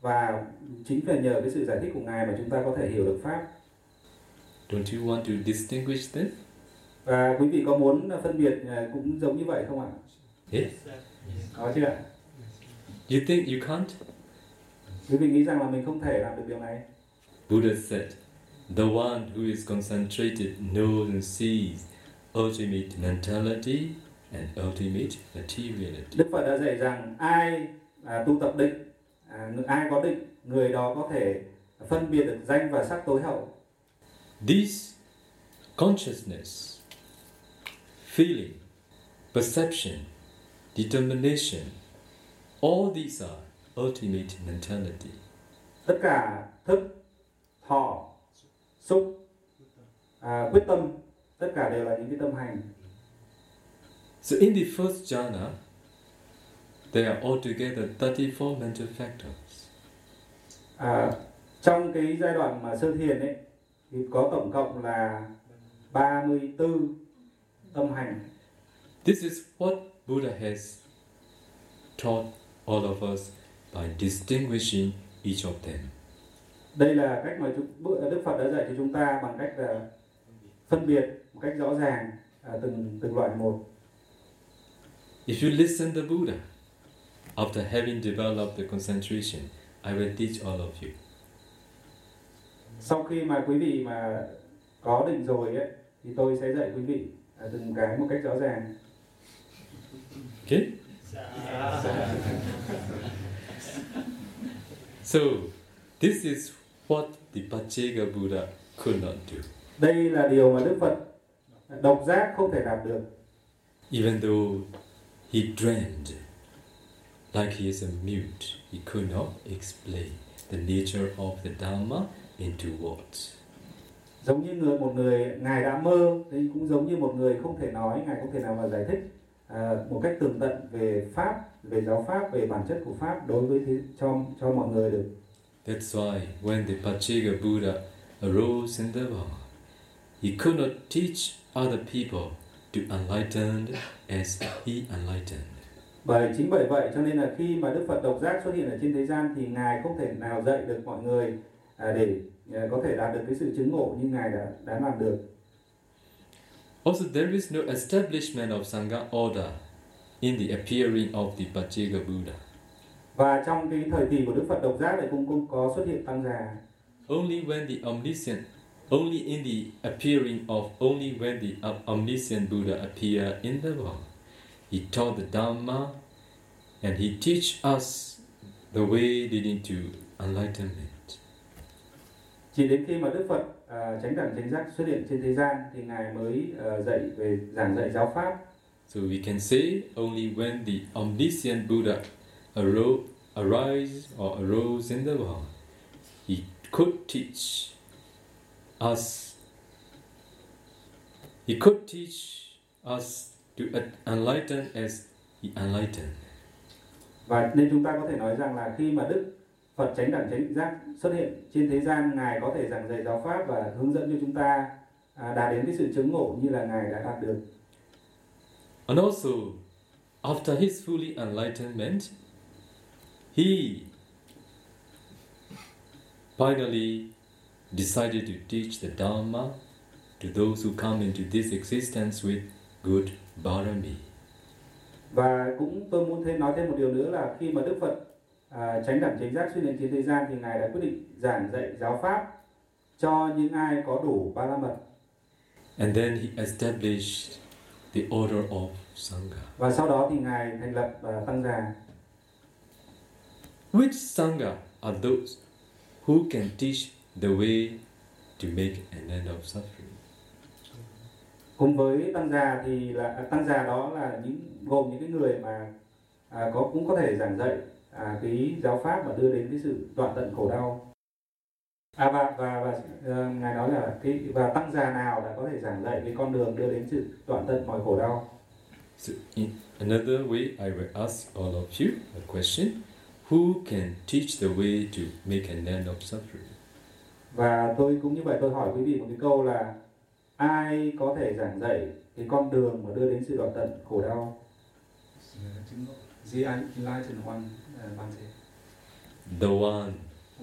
Speaker 2: và chính là nhờ cái sự giải thích của ngài mà chúng ta có thể hiểu được pháp
Speaker 1: Don't you want to distinguish them?
Speaker 2: và quý vị có muốn phân biệt à, cũng giống như vậy không ạ
Speaker 1: Yes.
Speaker 2: có chưa
Speaker 1: You think you can't?
Speaker 2: Quý vị nghĩ rằng là mình không thể làm được điều này
Speaker 1: Buddha said, the one who is concentrated knows and sees ultimate mentality and ultimate materiality.
Speaker 2: Đức Phật đã dạy rằng ai à, tu tập định, à, ai có định, người đó có thể phân biệt được danh và sắc tối hậu.
Speaker 1: This consciousness, feeling, perception, determination, all these are ultimate mentality.
Speaker 2: Tất cả thức, thọ, xúc, à, quyết tâm, tất cả đều là những cái tâm hành.
Speaker 1: So in the first jhana, there are altogether 34 mental factors.
Speaker 2: À, trong cái giai đoạn mà sơ thiền ấy thì có tổng cộng là 34 tâm hành.
Speaker 1: This is what Buddha has taught all of us by distinguishing each of them.
Speaker 2: Đây là cách mà Đức Phật đã dạy cho chúng ta bằng cách là phân biệt một cách rõ ràng à, từng từng loại một.
Speaker 1: If you listen to Buddha, after having developed the concentration, I will teach all of you.
Speaker 2: Sau khi mà quý vị mà có định rồi ấy thì tôi sẽ dạy quý vị à, từng cái một cách rõ ràng.
Speaker 1: Okay? (laughs) So, this is what the Pachega Buddha could not do.
Speaker 2: Đây là điều mà Đức Phật độc giác không thể làm được.
Speaker 1: Even though he dreamed like he is a mute, he could not explain the nature of the Dharma into words.
Speaker 2: Giống như người một người ngài đã mơ thì cũng giống như một người không thể nói, ngài không thể nào mà giải thích à, một cách tường tận về pháp, về giáo pháp, về bản chất của pháp đối với thế, cho cho mọi người được.
Speaker 1: That's why when the Pachega Buddha arose in the world, he could not teach other people to enlighten as he enlightened.
Speaker 2: Bởi chính bởi vậy cho nên là khi mà Đức Phật độc giác xuất hiện ở trên thế gian thì ngài không thể nào dạy được mọi người à, để à, có thể đạt được cái sự chứng ngộ như ngài đã đã làm được.
Speaker 1: Also, there is no establishment of Sangha order in the appearing of the Pachega Buddha.
Speaker 2: Và trong cái thời kỳ của Đức Phật độc giác lại cũng cũng có xuất hiện tăng già.
Speaker 1: Only when the omniscient, only in the appearing of, only when the uh, omniscient Buddha appear in the world, he taught the Dhamma and he teach us the way leading to enlightenment.
Speaker 2: Chỉ đến khi mà Đức Phật à, chánh đẳng chánh giác xuất hiện trên thế gian thì ngài mới à, dạy về giảng dạy giáo pháp.
Speaker 1: So we can say only when the omniscient Buddha arose, arise or arose in the world, he could teach us He could teach us to enlighten as he enlightened.
Speaker 2: và nên chúng ta có thể nói rằng là khi mà Đức Phật chánh đẳng chánh giác xuất hiện trên thế gian ngài có thể giảng dạy giáo pháp và hướng dẫn cho chúng ta à, đạt đến cái sự chứng ngộ như là ngài đã đạt được
Speaker 1: And also, after his fully enlightenment, he finally decided to teach the Dharma to those who come into this existence with good barami.
Speaker 2: và cũng tôi muốn thêm nói thêm một điều nữa là khi mà Đức Phật à, chánh đẳng chánh giác xuất hiện trên thế gian thì ngài đã quyết định giảng dạy giáo pháp cho những ai có đủ ba la mật
Speaker 1: And then he established the order of Sangha.
Speaker 2: và sau đó thì ngài thành lập uh, tăng già
Speaker 1: Which Sangha are those who can teach the way to make an end of suffering?
Speaker 2: cùng với tăng già thì là à, tăng già đó là những gồm những cái người mà à, có cũng có thể giảng dạy à, cái giáo pháp mà đưa đến cái sự đoạn tận khổ đau à và và, và uh, ngài nói là cái và tăng già nào đã có thể giảng dạy cái con đường đưa đến sự đoạn tận mọi khổ đau
Speaker 1: So, in another way, I will ask all of you a question Who can teach the way to make an end of suffering?
Speaker 2: và tôi cũng như vậy tôi hỏi quý vị một cái câu là ai có thể giảng dạy cái con đường mà đưa đến sự đoạn tận khổ đau.
Speaker 4: The enlightened one, uh.
Speaker 1: The one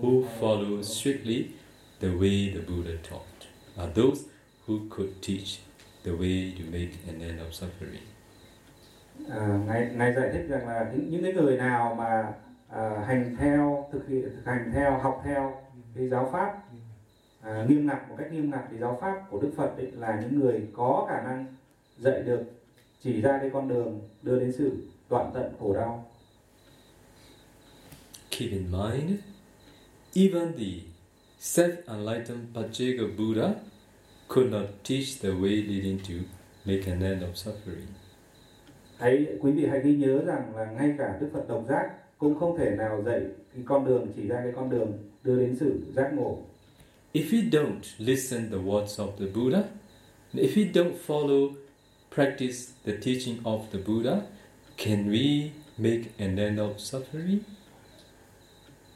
Speaker 1: who follows strictly the way the Buddha taught are those who could teach the way to make an end of suffering.
Speaker 2: à, ngài ngài giải thích rằng là những những cái người nào mà à, hành theo thực hiện thực hành theo học theo cái giáo pháp à, nghiêm ngặt một cách nghiêm ngặt thì giáo pháp của Đức Phật ấy là những người có khả năng dạy được chỉ ra cái con đường đưa đến sự đoạn tận khổ đau
Speaker 1: Keep in mind, even the self-enlightened Pajjega Buddha could not teach the way leading to make an end of suffering.
Speaker 2: hãy quý vị hãy ghi nhớ rằng là ngay cả Đức Phật độc giác cũng không thể nào dạy cái con đường chỉ ra cái con đường đưa đến sự giác ngộ
Speaker 1: If we don't listen the words of the Buddha, if we don't follow, practice the teaching of the Buddha, can we make an end of suffering?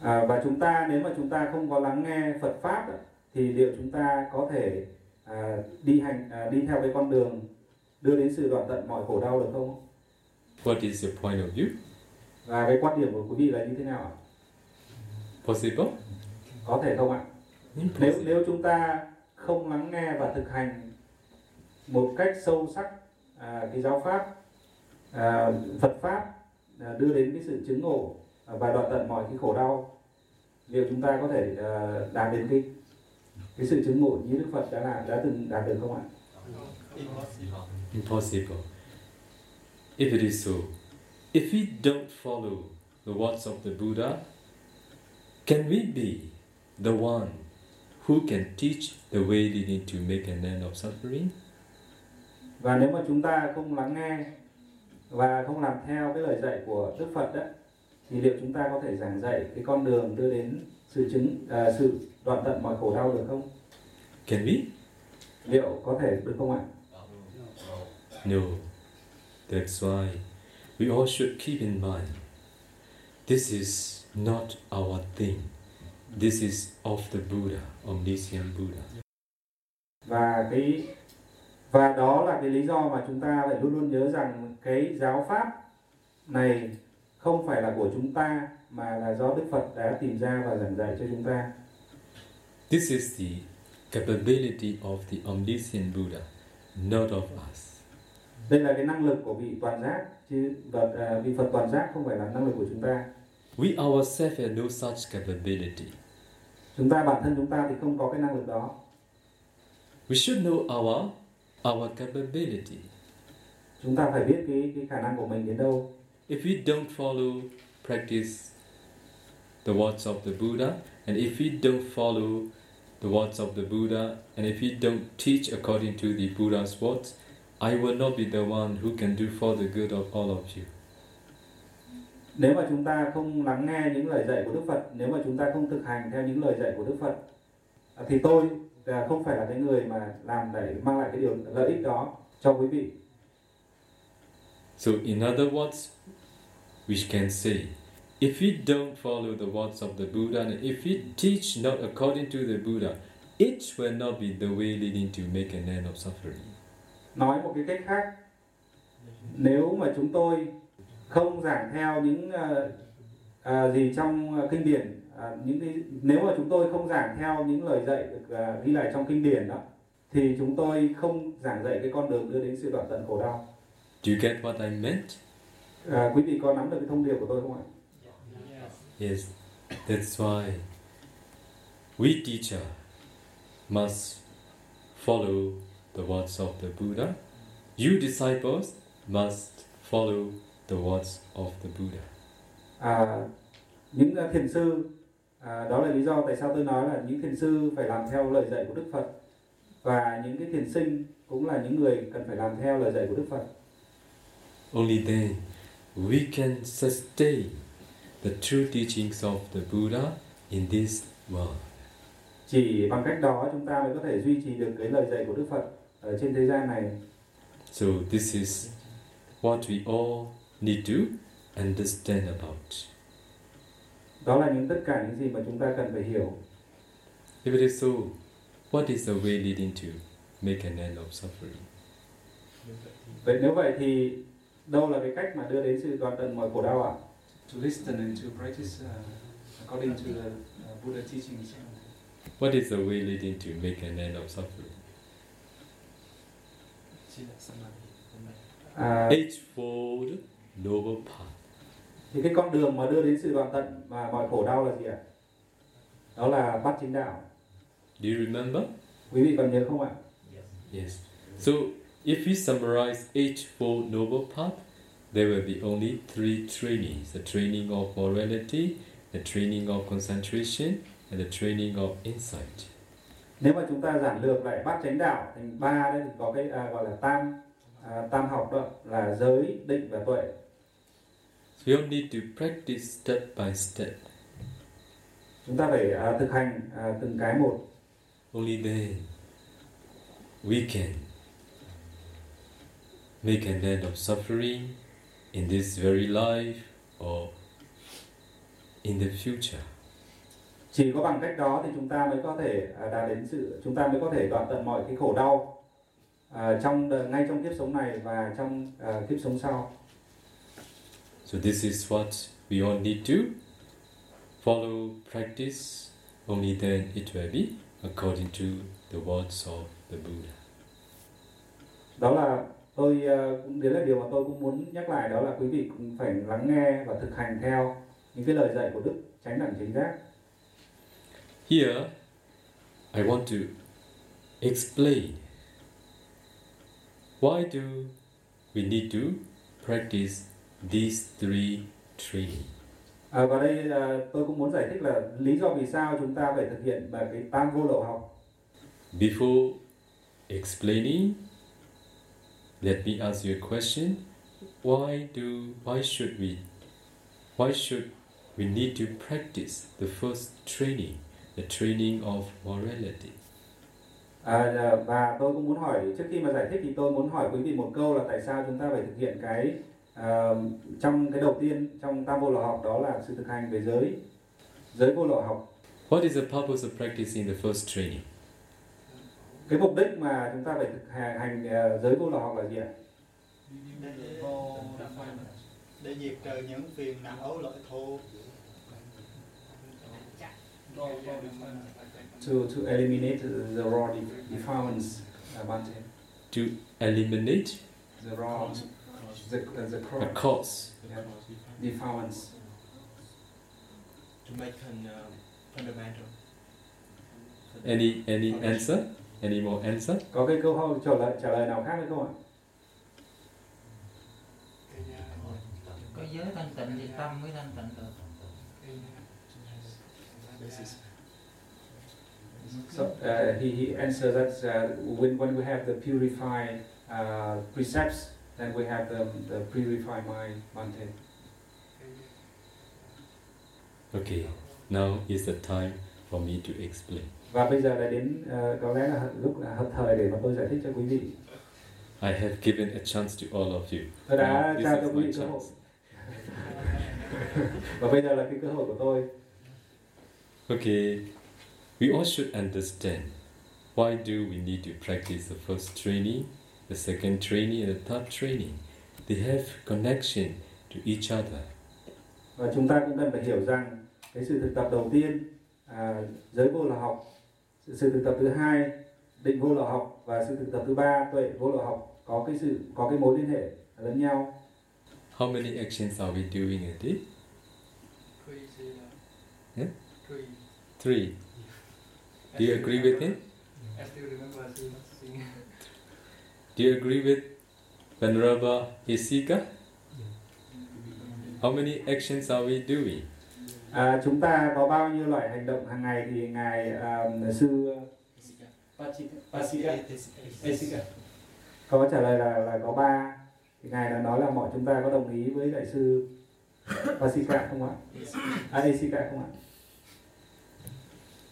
Speaker 2: À, và chúng ta nếu mà chúng ta không có lắng nghe Phật pháp thì liệu chúng ta có thể à, đi hành à, đi theo cái con đường đưa đến sự đoạn tận mọi khổ đau được không?
Speaker 1: What is your point of view?
Speaker 2: Và cái quan điểm của quý vị là như thế nào ạ?
Speaker 1: Possible?
Speaker 2: Có thể không ạ? Nếu
Speaker 1: Impossible.
Speaker 2: nếu chúng ta không lắng nghe và thực hành một cách sâu sắc à, cái giáo pháp à, Phật pháp à, đưa đến cái sự chứng ngộ và đoạn tận mọi cái khổ đau liệu chúng ta có thể à, đạt đến cái cái sự chứng ngộ như Đức Phật đã là đã từng đạt được không ạ?
Speaker 1: Impossible. If it is so, if we don't follow the words of the Buddha, can we be the one who can teach the way leading to make an end of suffering?
Speaker 2: Và nếu mà chúng ta không lắng nghe và không làm theo cái lời dạy của Đức Phật đó thì liệu chúng ta có thể giảng dạy cái con đường đưa đến sự chứng à, sự đoạn tận mọi khổ đau được không?
Speaker 1: Can we?
Speaker 2: Liệu có thể được không ạ?
Speaker 1: No. That's why we all should keep in mind this is not our thing. This is of the Buddha, omniscient Buddha.
Speaker 2: Và cái và đó là cái lý do mà chúng ta phải luôn luôn nhớ rằng cái giáo pháp này không phải là của chúng ta mà là do Đức Phật đã tìm ra và giảng dạy cho chúng ta.
Speaker 1: This is the capability of the omniscient Buddha, not of us.
Speaker 2: Đây là cái năng lực của vị toàn giác chứ Phật à, vị Phật toàn giác không phải là năng lực của chúng ta.
Speaker 1: We ourselves have no such capability.
Speaker 2: Chúng ta bản thân chúng ta thì không có cái năng lực đó.
Speaker 1: We should know our our capability.
Speaker 2: Chúng ta phải biết cái cái khả năng của mình đến đâu.
Speaker 1: If we don't follow, practice the words of the Buddha, and if we don't follow the words of the Buddha, and if we don't teach according to the Buddha's words, I will not be the one who can do for the good of all of you.
Speaker 2: Nếu mà chúng ta không lắng nghe những lời dạy của Đức Phật, nếu mà chúng ta không thực hành theo những lời dạy của Đức Phật, thì tôi à, không phải là cái người mà làm để mang lại cái điều lợi ích đó cho quý vị
Speaker 1: So, in other words, we can say, if we don't follow the words of the Buddha, and if we teach not according to the Buddha, it will not be the way leading to make an end of suffering.
Speaker 2: nói một cái cách khác nếu mà chúng tôi không giảng theo những à, à, gì trong à, kinh điển à, những cái nếu mà chúng tôi không giảng theo những lời dạy được à, ghi lại trong kinh điển đó thì chúng tôi không giảng dạy cái con đường đưa đến sự đoạn tận khổ đau
Speaker 1: Do you get what I meant?
Speaker 2: À, quý vị có nắm được cái thông điệp của tôi không ạ
Speaker 1: Yes, that's why we teacher must follow the words of the Buddha. You disciples must follow the words of the Buddha.
Speaker 2: à, những à, thiền sư à, đó là lý do tại sao tôi nói là những thiền sư phải làm theo lời dạy của Đức Phật và những cái thiền sinh cũng là những người cần phải làm theo lời dạy của Đức Phật
Speaker 1: Only then we can sustain the true teachings of the Buddha in this world.
Speaker 2: chỉ bằng cách đó chúng ta mới có thể duy trì được cái lời dạy của Đức Phật ở trên thế gian này
Speaker 1: So this is what we all need to understand about.
Speaker 2: đó là những tất cả những gì mà chúng ta cần phải hiểu
Speaker 1: If it is so, what is the way leading to make an end of suffering?
Speaker 2: vậy nếu vậy thì đâu là cái cách mà đưa đến sự đoạn tận mọi khổ đau ạ
Speaker 4: To listen and to practice uh, according to the uh, Buddha teachings.
Speaker 1: What is the way leading to make an end of suffering?
Speaker 2: à,
Speaker 1: Eightfold noble path.
Speaker 2: thì cái con đường mà đưa đến sự đoạn tận mà mọi khổ đau là gì ạ đó là bát chính đạo
Speaker 1: Do you remember?
Speaker 2: quý vị còn nhớ không ạ
Speaker 1: Yes. So if we summarize Eightfold noble path, there will be only three trainings: the training of morality, the training of concentration, and the training of insight.
Speaker 2: nếu mà chúng ta giản lược lại bát chánh đạo thành ba thì có cái à, gọi là tam à, tam học đó là giới định và tuệ
Speaker 1: So we all need to practice step by step.
Speaker 2: chúng ta phải à, thực hành à, từng cái một
Speaker 1: Only then we can make an end of suffering in this very life or in the future.
Speaker 2: chỉ có bằng cách đó thì chúng ta mới có thể đạt đến sự chúng ta mới có thể đoạn tận mọi cái khổ đau à, trong ngay trong kiếp sống này và trong à, kiếp sống sau
Speaker 1: So this is what we all need to follow, practice. Only then it will be according to the words of the Buddha.
Speaker 2: đó là tôi à, cũng đấy là điều mà tôi cũng muốn nhắc lại đó là quý vị cũng phải lắng nghe và thực hành theo những cái lời dạy của đức chánh đẳng chính giác
Speaker 1: Here, I want to explain why do we need to practice these three training.
Speaker 2: à, và đây à, tôi cũng muốn giải thích là lý do vì sao chúng ta phải thực hiện và cái tam vô lậu học
Speaker 1: Before explaining, let me ask you a question: Why do why should we why should we need to practice the first training, the training of morality?
Speaker 2: À, và tôi cũng muốn hỏi trước khi mà giải thích thì tôi muốn hỏi quý vị một câu là tại sao chúng ta phải thực hiện cái à, trong cái đầu tiên trong tam vô lậu học đó là sự thực hành về giới giới vô lậu học
Speaker 1: What is the purpose of practicing the first training?
Speaker 2: Cái mục đích mà chúng ta phải thực hành, hành à, giới vô lậu học là gì ạ?
Speaker 5: Để vô để diệt trừ những phiền não lợi thô
Speaker 2: to to eliminate the raw de- defilements uh, Bante.
Speaker 1: To eliminate
Speaker 2: the raw the the, the
Speaker 1: the
Speaker 2: crop
Speaker 1: cause.
Speaker 2: yeah, defilements.
Speaker 5: To make an uh, fundamental.
Speaker 1: Any any answer? Any more answer?
Speaker 2: có cái câu hỏi trả lời trả lời nào khác hay không ạ
Speaker 6: có giới thanh tịnh thì tâm mới thanh tịnh được
Speaker 2: So uh, he, he answered that uh, when, when we have the purified uh, precepts, then we have the, the purified mind, Bante.
Speaker 1: Okay. Now is the time for me to explain.
Speaker 2: Và bây giờ đã đến ờ, có lẽ là lúc là hợp thời để mà tôi giải thích cho quý vị
Speaker 1: I have given a chance to all of you.
Speaker 2: tôi đã trao cho quý vị cơ hội (laughs) và bây giờ là cái cơ hội của tôi
Speaker 1: Okay, we all should understand why do we need to practice the first training, the second training, and the third training. They have connection to each other.
Speaker 2: và chúng ta cũng cần phải hiểu rằng cái sự thực tập đầu tiên à, giới vô là học sự, thực tập thứ hai định vô là học và sự thực tập thứ ba tuệ vô là học có cái sự có cái mối liên hệ lẫn nhau
Speaker 1: How many actions are we doing a day?
Speaker 7: Three.
Speaker 1: Yeah?
Speaker 7: Three.
Speaker 1: Three. Do you agree with him?
Speaker 7: I still remember.
Speaker 1: Do you agree with Venerable Isika? How many actions are we doing?
Speaker 2: À, chúng ta có bao nhiêu loại hành động hàng ngày thì ngài à, sư có trả lời là là có ba thì ngài đã nói là mọi chúng ta có đồng ý với đại sư Pasika không ạ? À Esika không ạ?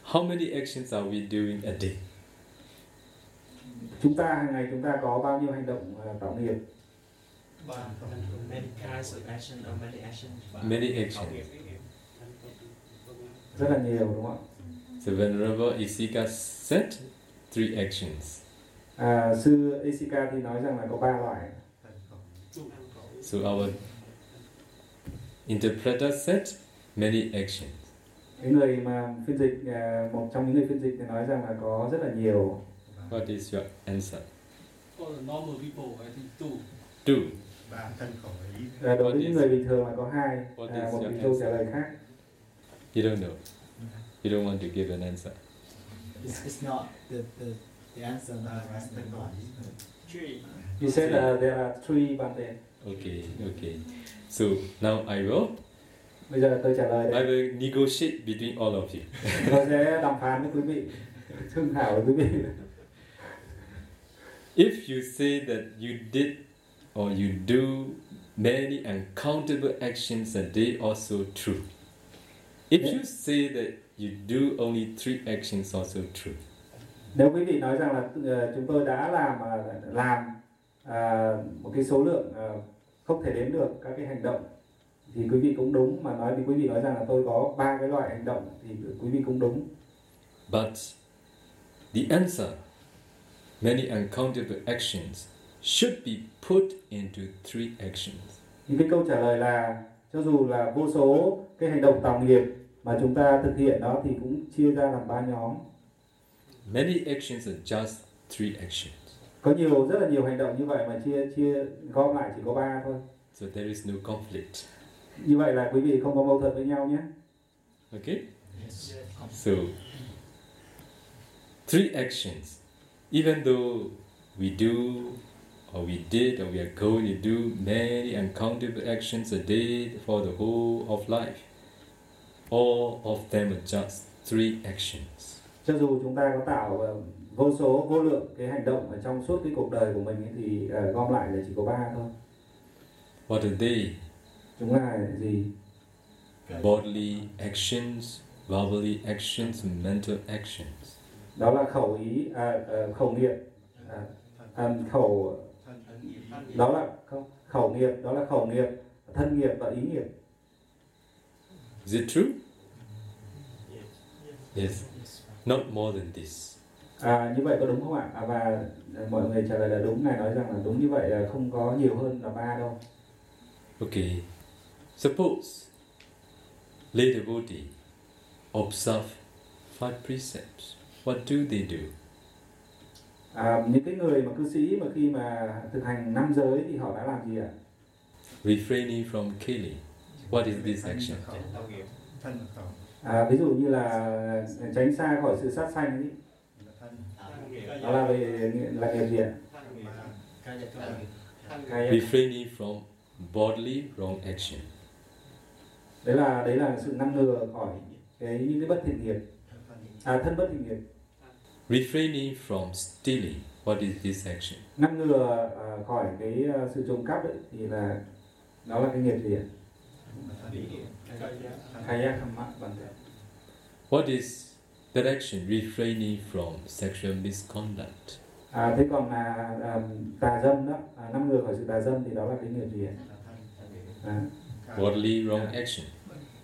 Speaker 1: How many actions are we doing a day?
Speaker 2: Chúng ta hàng ngày chúng ta có bao nhiêu hành động à, tạo nghiệp?
Speaker 5: ba
Speaker 8: Many kinds of action or many actions.
Speaker 1: Many actions.
Speaker 2: Rất là nhiều đúng không
Speaker 1: So Venerable Isika said three actions.
Speaker 2: ạ? À, sư Esika thì nói rằng là có ba loại.
Speaker 1: So our interpreter said many actions.
Speaker 2: Cái người mà phiên dịch à, một trong những người phiên dịch thì nói rằng là có rất là nhiều.
Speaker 1: What is your answer?
Speaker 7: For the normal people, I think two.
Speaker 1: Two.
Speaker 5: ba thân khẩu ý
Speaker 2: À, đối
Speaker 1: What
Speaker 2: với những người bình thường là có hai.
Speaker 1: what
Speaker 2: À,
Speaker 1: is
Speaker 2: một
Speaker 1: your
Speaker 2: vị câu trả lời khác.
Speaker 1: You don't know. You don't want to give an answer.
Speaker 9: It's, it's not the, the, the answer
Speaker 5: ba
Speaker 9: now
Speaker 5: ba
Speaker 9: is
Speaker 5: thân
Speaker 8: Three.
Speaker 2: You said uh, there are three Bante.
Speaker 1: Okay, okay. So now I will
Speaker 2: Bây giờ tôi trả lời
Speaker 1: I will negotiate between all of you. (laughs)
Speaker 2: tôi sẽ đàm phán với quý vị, thương thảo với quý vị.
Speaker 1: If you say that you did or you do many uncountable actions a day, also true. If you say that you do only three actions, also true.
Speaker 2: Nếu quý vị nói rằng là ờ, chúng tôi đã làm à, làm à, một cái số lượng à, không thể đếm được các cái hành động thì quý vị cũng đúng mà nói thì quý vị nói rằng là tôi có ba cái loại hành động thì quý vị cũng đúng
Speaker 1: But the answer, many uncountable actions, should be put into three actions.
Speaker 2: những cái câu trả lời là cho dù là vô số cái hành động tạo nghiệp mà chúng ta thực hiện đó thì cũng chia ra làm ba nhóm
Speaker 1: Many actions are just three actions.
Speaker 2: có nhiều rất là nhiều hành động như vậy mà chia chia gom lại chỉ có ba thôi
Speaker 1: So there is no conflict.
Speaker 2: như vậy là quý vị không có mâu thuẫn với nhau nhé
Speaker 1: Okay? So, three actions. Even though we do, or we did, or we are going to do many uncountable actions a day for the whole of life, all of them are just three actions.
Speaker 2: cho dù chúng ta có tạo ờ, vô số vô lượng cái hành động ở trong suốt cái cuộc đời của mình ấy, thì ờ, gom lại là chỉ có ba thôi
Speaker 1: What are they?
Speaker 2: chúng là gì
Speaker 1: Bodily actions, verbally actions, and mental actions.
Speaker 2: đó là khẩu ý à, ờ, khẩu nghiệp à, à, khẩu đó là khẩu nghiệp đó là khẩu nghiệp thân nghiệp và ý nghiệp
Speaker 1: Is it true? Yes. Not more than this.
Speaker 2: à, như vậy có đúng không ạ à, và mọi người trả lời là đúng ngài nói rằng là đúng như vậy là không có nhiều hơn là ba đâu
Speaker 1: Okay. Suppose lay devotee observe five precepts. What do they do?
Speaker 2: À, những cái người mà cư sĩ mà khi mà thực hành năm giới thì họ đã làm gì ạ
Speaker 1: Refraining from killing. What is this action?
Speaker 2: à, ví dụ như là tránh xa khỏi sự sát sanh ấy, đó là về là nghiệp gì ạ
Speaker 1: Refraining from bodily wrong action.
Speaker 2: đấy là đấy là sự ngăn ngừa khỏi cái những cái bất thiện nghiệp à thân bất thiện nghiệp
Speaker 1: Refraining from stealing. What is this action?
Speaker 2: ngăn ngừa à, khỏi cái à, sự trộm cắp đấy thì là đó là cái nghiệp gì ạ
Speaker 5: là thân
Speaker 2: kaya kamma bante
Speaker 1: What is that action refraining from sexual misconduct.
Speaker 2: à, thế còn là à, tà dâm đó à, năm ngừa khỏi sự tà dâm thì đó là cái nghiệp gì ạ à,
Speaker 1: Bodily wrong action.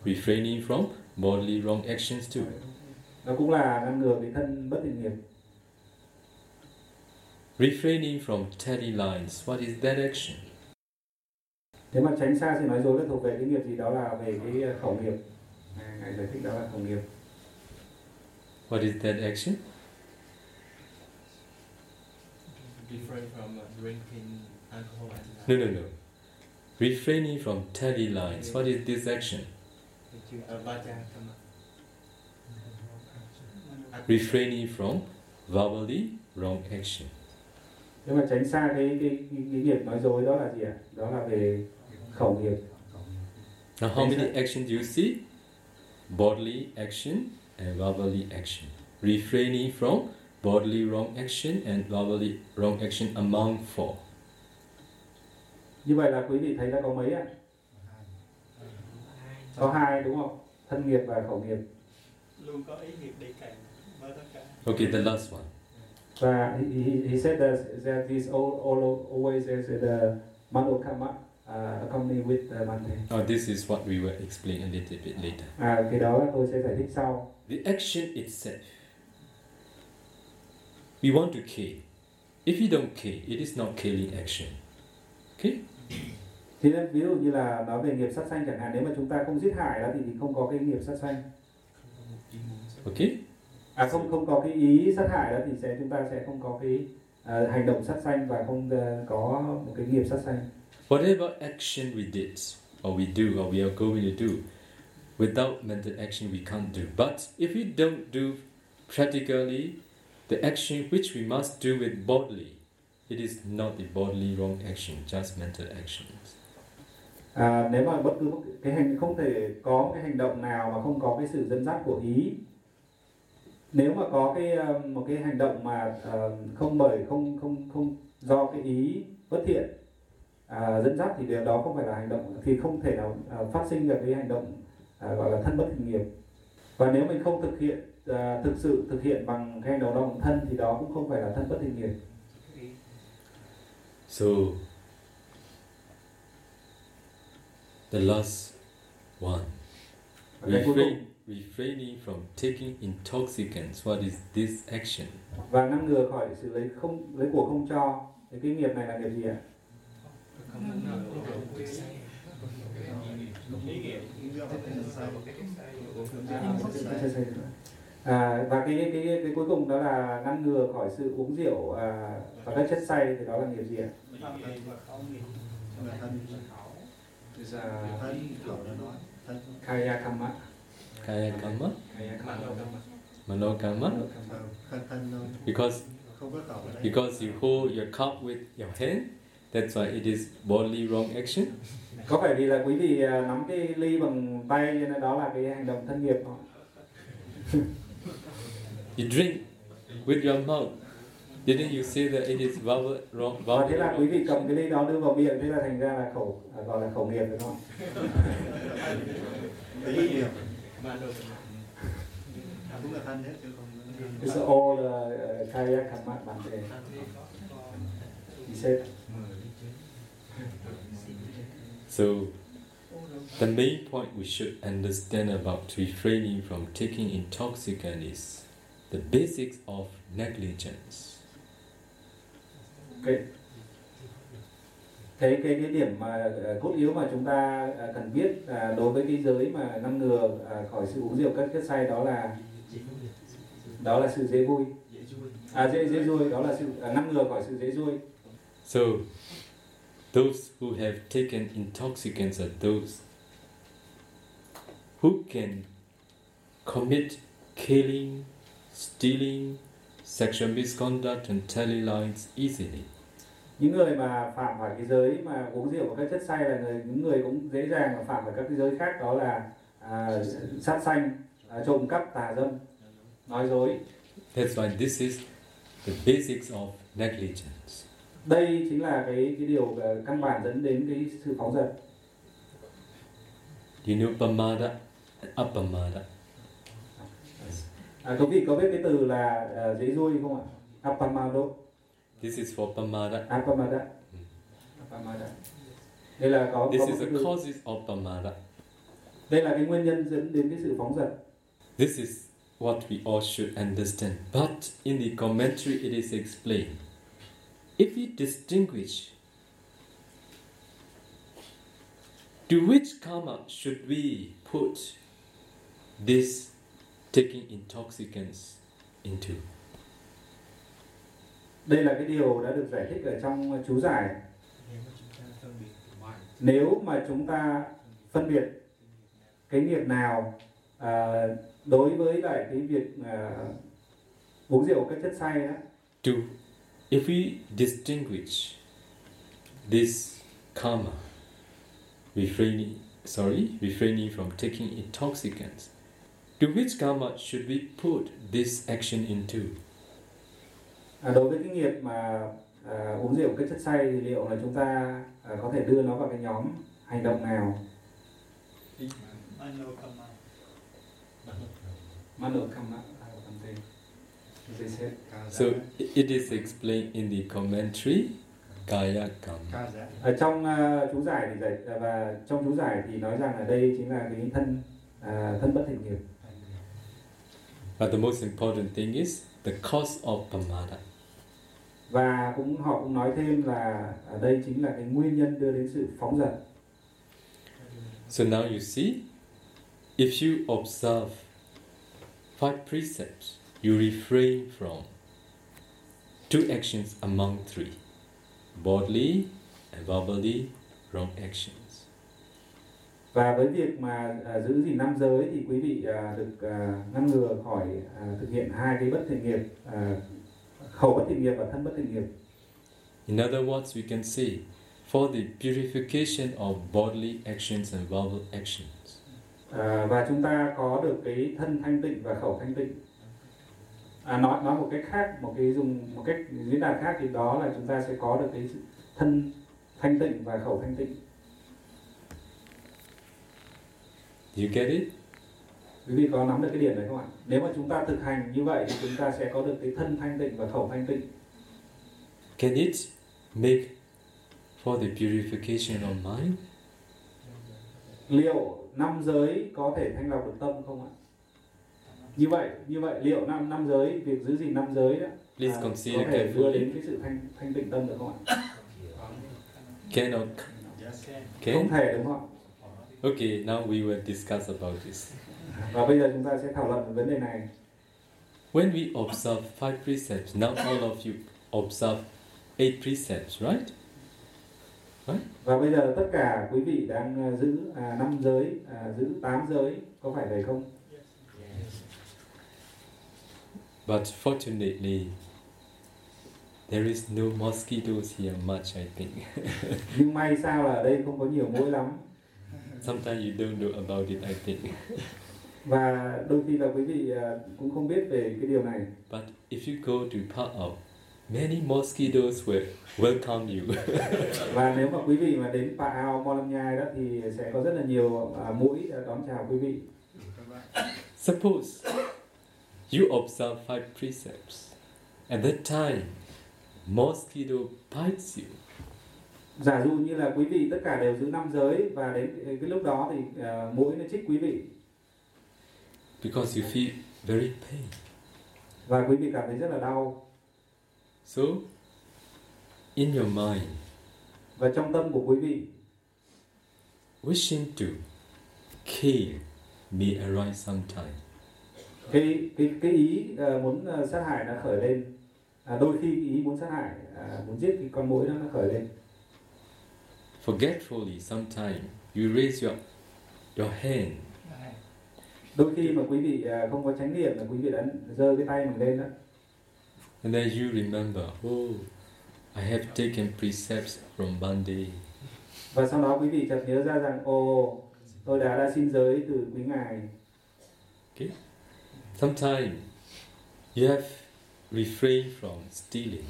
Speaker 1: Refraining from bodily wrong actions too.
Speaker 2: Nó cũng là ngăn ngừa cái thân bất thiện nghiệp
Speaker 1: Refraining from telly lines. What is that action?
Speaker 2: nếu mà tránh xa sự nói dối là thuộc về cái nghiệp gì đó là về cái à, khẩu nghiệp ngài giải thích đó là khẩu nghiệp
Speaker 1: What is that action?
Speaker 8: Refrain from uh, drinking alcohol and
Speaker 1: No, no, no. Refraining from telly lines. What is this action? Refraining from verbally wrong action.
Speaker 2: nếu mà tránh xa cái cái, cái, nghiệp nói dối đó là gì ạ đó là về khẩu nghiệp
Speaker 1: Now, how many actions do you see? Bodily action and verbally action. Refraining from bodily wrong action and verbally wrong action among four.
Speaker 2: như vậy là quý vị thấy là có mấy ạ có hai đúng không thân nghiệp và khẩu nghiệp
Speaker 5: luôn có ý nghiệp đi kèm
Speaker 1: Okay, the last one.
Speaker 2: và he, he, said that, that this all, all always is the manokama uh, accompany with the mante
Speaker 1: Oh, this is what we will explain a little bit later.
Speaker 2: à cái đó tôi sẽ giải thích sau
Speaker 1: The action itself. We want to kill. If you don't kill, it is not killing action. Okay?
Speaker 2: thế nên ví dụ như là nói về nghiệp sát sanh chẳng hạn nếu mà chúng ta không giết hại đó thì, thì không có cái nghiệp sát sanh
Speaker 1: Okay?
Speaker 2: À không không có cái ý sát hại đó thì sẽ chúng ta sẽ không có cái à, hành động sát sanh và không ờ, có một cái nghiệp sát sanh
Speaker 1: Whatever action we did, or we do, or we are going to do, without mental action we can't do. But if we don't do practically the action which we must do with bodily, it is not the bodily wrong action, just mental actions.
Speaker 2: à, nếu mà bất cứ một cái hành không thể có một cái hành động nào mà không có cái sự dẫn dắt của ý nếu mà có cái ờ, một cái hành động mà ờ, không bởi không không không do cái ý bất thiện à, dẫn dắt thì điều đó không phải là hành động thì không thể nào à, phát sinh được cái hành động à, gọi là thân bất thiện nghiệp. Và nếu mình không thực hiện à, thực sự thực hiện bằng cái hành động đó bằng thân thì đó cũng không phải là thân bất thiện nghiệp.
Speaker 1: So, the last one.
Speaker 2: cùng.
Speaker 1: Refrain, refraining from taking intoxicants. What is this action?
Speaker 2: và ngăn ngừa khỏi sự lấy không lấy của không cho. Thì cái nghiệp này là nghiệp gì ạ? À, và cái, cái cái cái cuối cùng đó là ngăn ngừa khỏi sự uống rượu à, và các chất say thì đó là nghiệp gì ạ?
Speaker 5: Nói thân
Speaker 2: kaya kamma
Speaker 1: Kaya karma,
Speaker 2: kaya kamma
Speaker 1: mano karma.
Speaker 5: thân thân thôi
Speaker 1: Because because you hold your cup with your hand, that's why it is bodily wrong action.
Speaker 2: có phải vì là quý vị à, nắm cái ly bằng tay cho nên đó là cái hành động thân nghiệp không (laughs)
Speaker 1: You drink with your mouth. Didn't you say that it is verbal wrong?
Speaker 2: và thế là quý
Speaker 1: wrong
Speaker 2: vị cầm cái ly đó đưa vào miệng thế là thành ra là khẩu à, gọi là khẩu nghiệp đúng không
Speaker 5: ý nghiệp cũng là thân hết chứ không
Speaker 2: It's all uh, kaya kamma bante he said
Speaker 1: So, the main point we should understand about refraining from taking intoxicant is the basics of negligence.
Speaker 2: cái thế cái cái điểm mà ờ, cốt yếu mà chúng ta ờ, cần biết ờ, đối với cái giới mà ngăn ngừa khỏi sự uống rượu các chất say đó là đó là sự dễ vui à dễ dễ vui đó là sự ngăn ngừa khỏi sự dễ vui
Speaker 1: So, those who have taken intoxicants are those who can commit killing, stealing, sexual misconduct, and telly lines easily
Speaker 2: những người mà phạm phải cái giới mà uống rượu và các chất say là người những người cũng dễ dàng mà phạm phải các cái giới khác đó là à, sát sanh à, trộm cắp tà dâm nói dối
Speaker 1: That's why this is the basics of negligence.
Speaker 2: đây chính là cái cái điều ờ, căn bản dẫn đến cái sự phóng dật
Speaker 1: You know pamada apamada.
Speaker 2: À, quý vị có biết cái từ là uh, dễ dôi không ạ? Apamado,
Speaker 1: This is for pamada.
Speaker 2: apamada, apamada. Đây là có
Speaker 1: This
Speaker 2: có
Speaker 1: is the causes of pamada.
Speaker 2: đây là cái nguyên nhân dẫn đến cái sự phóng dật.
Speaker 1: This is what we all should understand. But in the commentary, it is explained. If we distinguish, to which karma should we put this taking intoxicants into?
Speaker 2: Đây là cái điều đã được giải thích ở trong chú giải.
Speaker 8: nếu mà chúng ta phân biệt
Speaker 2: cái nghiệp nào à, đối với lại cái việc à, uống rượu các chất say đó
Speaker 1: To, if we distinguish this karma, refraining, sorry, refraining from taking intoxicants, to which karma should we put this action into?
Speaker 2: À, đối với cái nghiệp mà à, uống rượu cái chất say thì liệu là chúng ta à, có thể đưa nó vào cái nhóm hành động nào?
Speaker 1: So it is explained in the commentary, kaya
Speaker 5: giả.
Speaker 2: Ở trong à, chú giải thì giải à, và trong chú giải thì nói rằng là đây chính là cái thân à, thân bất thành nghiệp.
Speaker 1: But the most important thing is the cause of pamada.
Speaker 2: Và cũng họ cũng nói thêm là ở đây chính là cái nguyên nhân đưa đến sự phóng dật.
Speaker 1: So now you see, if you observe five precepts, you refrain from two actions among three bodily and verbally wrong actions.
Speaker 2: Và với việc mà à, giữ gìn năm giới thì quý vị à, được à, ngăn ngừa khỏi à, thực hiện hai cái bất thiện nghiệp, à, khẩu bất thiện nghiệp và thân bất thiện nghiệp.
Speaker 1: In other words, we can say, for the purification of bodily actions and verbal actions,
Speaker 2: À, và chúng ta có được cái thân thanh tịnh và khẩu thanh tịnh. À, nói nói một cách khác, một cái dùng một cách diễn đạt khác thì đó là chúng ta sẽ có được cái thân thanh tịnh và khẩu thanh tịnh.
Speaker 1: you get it?
Speaker 2: Quý vị có nắm được cái điểm này không ạ? Nếu mà chúng ta thực hành như vậy thì chúng ta sẽ có được cái thân thanh tịnh và khẩu thanh tịnh.
Speaker 1: Can it make for the purification of mind?
Speaker 2: Liệu năm giới có thể thanh lọc được tâm không ạ? Như vậy, như vậy liệu năm năm giới việc giữ gìn năm giới đó
Speaker 1: Please
Speaker 2: à,
Speaker 1: consider
Speaker 2: có thể đưa đến cái sự thanh thanh tịnh tâm được không ạ?
Speaker 1: Cannot.
Speaker 5: Yes.
Speaker 2: Không
Speaker 1: Can?
Speaker 2: thể đúng không?
Speaker 1: Okay, now we will discuss about this.
Speaker 2: Và bây giờ chúng ta sẽ thảo luận về vấn đề này.
Speaker 1: When we observe five precepts, now all of you observe eight precepts, right?
Speaker 2: Và bây giờ tất cả quý vị đang à, giữ à, năm giới, à, giữ tám giới, có phải vậy không?
Speaker 1: But fortunately, there is no mosquitoes here much, I think. (laughs)
Speaker 2: Nhưng may sao là ở đây không có nhiều mũi lắm.
Speaker 1: Sometimes you don't know about it, I think.
Speaker 2: Và đôi khi là quý vị à, cũng không biết về cái điều này.
Speaker 1: But if you go to Pa'ao, many mosquitoes will welcome you. (laughs)
Speaker 2: Và nếu mà quý vị mà đến Pa Ao Mo Lam Nhai đó thì sẽ có rất là nhiều à, mũi à, đón chào quý vị.
Speaker 1: Suppose you observe five precepts. At that time, mosquito bites you.
Speaker 2: Giả dụ như là quý vị tất cả đều giữ năm giới và đến cái cái lúc đó thì à, mũi nó chích quý vị
Speaker 1: because you feel very pain.
Speaker 2: và quý vị cảm thấy rất là đau.
Speaker 1: So, in your mind,
Speaker 2: Và trong tâm của quý vị
Speaker 1: wishing to kill may arise sometime.
Speaker 2: cái cái cái ý à, muốn à, sát hại nó khởi lên. À, đôi khi ý muốn sát hại, à, muốn giết cái con mũi đó nó khởi lên.
Speaker 1: Forgetfully, sometime you raise your your hand
Speaker 2: Đôi khi mà quý vị à, không có chánh niệm là quý vị đã giơ cái tay mình lên đó.
Speaker 1: and then you remember, oh, I have taken precepts from Bande.
Speaker 2: Và sau đó quý vị chợt nhớ ra rằng ồ tôi đã đã xin giới từ quý ngài
Speaker 1: Sometime you have refrained from stealing.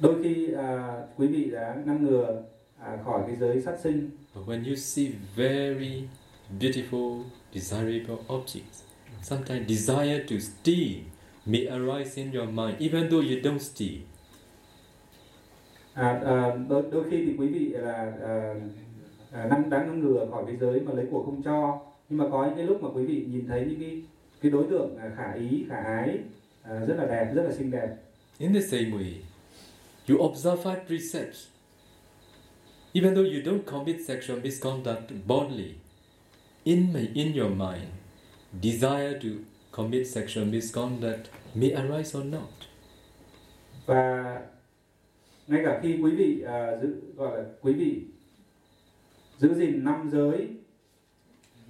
Speaker 2: đôi khi à, quý vị đã ngăn ngừa à, khỏi cái giới sát sinh
Speaker 1: But when you see very beautiful, desirable objects, sometimes desire to steal may arise in your mind, even though you don't steal.
Speaker 2: à, à, đôi, đôi khi thì quý vị là à, à, năng đáng ngăn ngừa khỏi cái giới mà lấy của không cho nhưng mà có những cái lúc mà quý vị nhìn thấy những cái cái đối tượng khả ý khả ái à, rất là đẹp rất là xinh đẹp
Speaker 1: In the same way, you observe five precepts. Even though you don't commit sexual misconduct bodily, in, my, in your mind, desire to commit sexual misconduct may arise or not.
Speaker 2: và ngay cả khi quý vị uh, giữ gọi là quý vị giữ gìn năm giới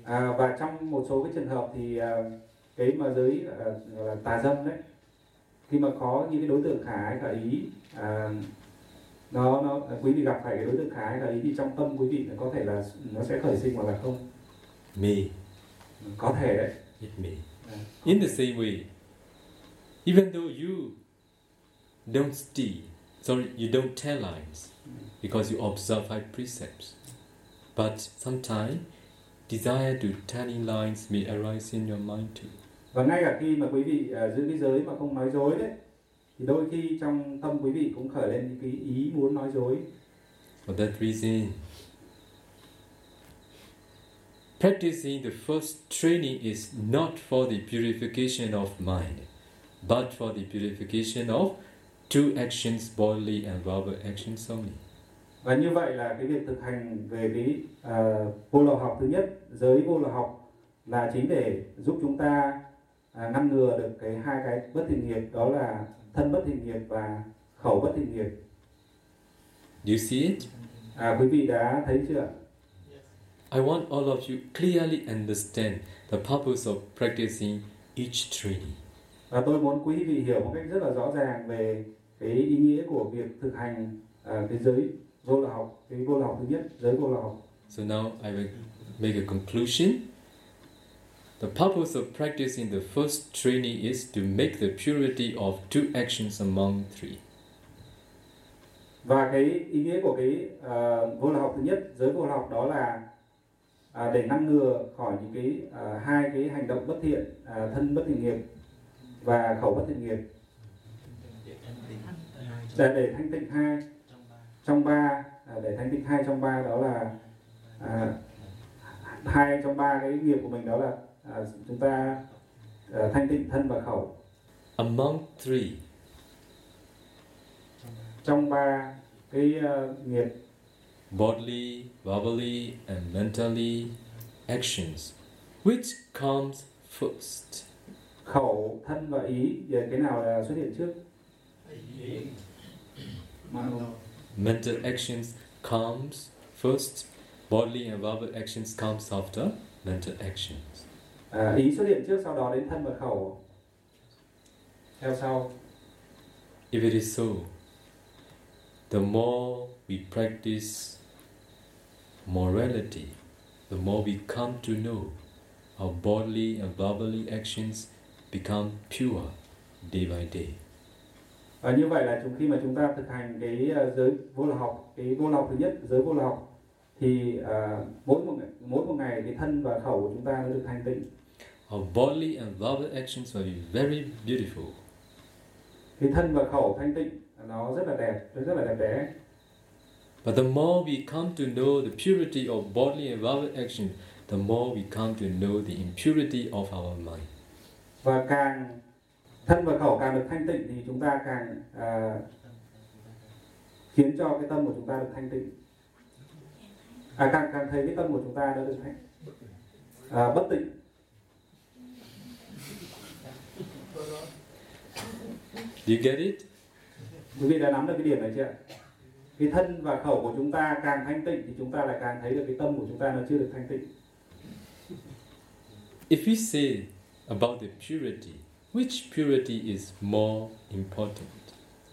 Speaker 2: à, và trong một số cái trường hợp thì à, cái mà giới à, gọi là tà dâm đấy khi mà có những cái đối tượng khả ái khả ý à, nó nó quý vị gặp phải cái đối tượng khả ái khả ý thì trong tâm quý vị có thể là nó sẽ khởi sinh hoặc là không
Speaker 1: May.
Speaker 2: có thể đấy
Speaker 1: It may. In the same way, even though you don't steal, sorry, you don't tell lies, because you observe five precepts, but sometimes desire to telling lies may arise in your mind too.
Speaker 2: và ngay cả khi mà quý vị à, giữ cái giới mà không nói dối đấy thì đôi khi trong tâm quý vị cũng khởi lên những cái ý muốn nói dối
Speaker 1: For that reason, practicing the first training is not for the purification of mind, but for the purification of two actions, bodily and verbal actions only.
Speaker 2: và như vậy là cái việc thực hành về cái à, vô lậu học thứ nhất giới vô lậu học là chính để giúp chúng ta à, ngăn ngừa được cái hai cái bất thiện nghiệp đó là thân bất thiện nghiệp và khẩu bất thiện nghiệp
Speaker 1: Do you see it?
Speaker 2: à, quý vị đã thấy chưa
Speaker 1: I want all of you clearly understand the purpose of practicing each training.
Speaker 2: và tôi muốn quý vị hiểu một cách rất là rõ ràng về cái ý nghĩa của việc thực hành à, cái giới vô lậu học cái vô lậu học thứ nhất giới vô lậu học
Speaker 1: So now I will make a conclusion. The purpose of practicing the first training is to make the purity of two actions among three.
Speaker 2: và cái ý nghĩa của cái à, vô lậu học thứ nhất giới vô lậu học đó là à, để ngăn ngừa khỏi những cái à, hai cái hành động bất thiện à, thân bất thiện nghiệp và khẩu bất thiện nghiệp. Để để thanh tịnh hai trong ba à, để thanh tịnh hai trong ba đó là à, hai trong ba cái nghiệp của mình đó là à, chúng ta à, thanh tịnh thân và khẩu.
Speaker 1: Among three,
Speaker 2: trong ba cái à, nghiệp
Speaker 1: bodily, verbally, and mentally actions, which comes first?
Speaker 2: khẩu thân và ý về cái nào là xuất hiện trước
Speaker 1: Mental actions comes first, bodily and verbal actions comes after mental actions.
Speaker 2: à, ý xuất hiện trước sau đó đến thân và khẩu theo sau
Speaker 1: If it is so, the more we practice morality, the more we come to know our bodily and verbally actions become pure day by day.
Speaker 2: và như vậy là chúng khi mà chúng ta thực hành cái à, giới vô lậu học cái vô lậu học thứ nhất giới vô lậu học thì à, mỗi một mỗi một ngày cái thân và khẩu của chúng ta nó được thanh tịnh
Speaker 1: Our bodily and verbal actions will be very beautiful.
Speaker 2: cái thân và khẩu thanh tịnh nó rất là đẹp nó rất là đẹp đẽ
Speaker 1: But the more we come to know the purity of bodily and verbal action, the more we come to know the impurity of our mind.
Speaker 2: và càng thân và khẩu càng được thanh tịnh thì chúng ta càng à, khiến cho cái tâm của chúng ta được thanh tịnh à càng càng thấy cái tâm của chúng ta đã được thanh à, bất tịnh
Speaker 1: Do you get it?
Speaker 2: quý vị đã nắm được cái điểm này chưa ạ? Cái thân và khẩu của chúng ta càng thanh tịnh thì chúng ta lại càng thấy được cái tâm của chúng ta nó chưa được thanh tịnh
Speaker 1: If we say about the purity, which purity is more important?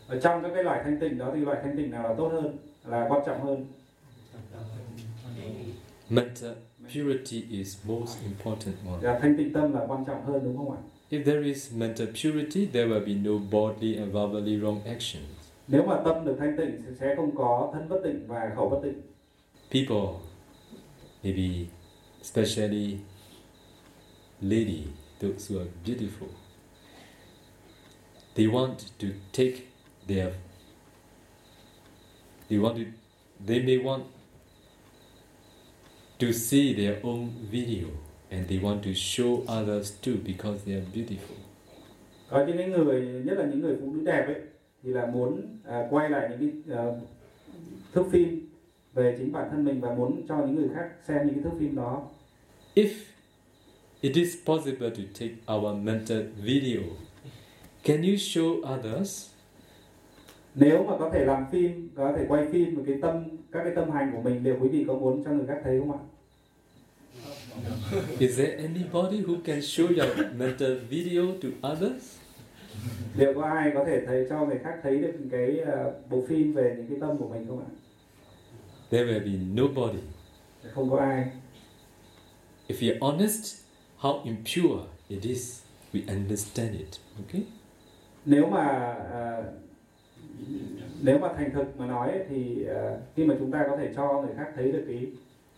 Speaker 2: ở trong các cái loại thanh tịnh đó thì loại thanh tịnh nào là tốt hơn là quan trọng hơn
Speaker 1: Mental purity is most important one.
Speaker 2: là thanh tịnh tâm là quan trọng hơn đúng không ạ
Speaker 1: If there is mental purity, there will be no bodily and verbally wrong actions.
Speaker 2: Nếu mà tâm được thanh tịnh sẽ không có thân bất tịnh và khẩu bất tịnh
Speaker 1: People, maybe especially lady, those who are beautiful. They want to take their they want to they may want to see their own video and they want to show others too because they are beautiful.
Speaker 2: có những người nhất là những người phụ nữ đẹp ấy thì là muốn à, quay lại những cái à, thước phim về chính bản thân mình và muốn cho những người khác xem những cái thước phim đó
Speaker 1: If it is possible to take our mental video, can you show others?
Speaker 2: nếu mà có thể làm phim có thể quay phim một cái tâm các cái tâm hành của mình liệu quý vị có muốn cho người khác thấy không ạ
Speaker 1: Is there anybody who can show your mental video to others?
Speaker 2: Liệu có ai có thể thấy cho người khác thấy được cái à, bộ phim về những cái tâm của mình không ạ
Speaker 1: There will be nobody.
Speaker 2: không có ai
Speaker 1: If you're honest, how impure it is, we understand it. Okay?
Speaker 2: nếu mà à, nếu mà thành thực mà nói thì à, khi mà chúng ta có thể cho người khác thấy được cái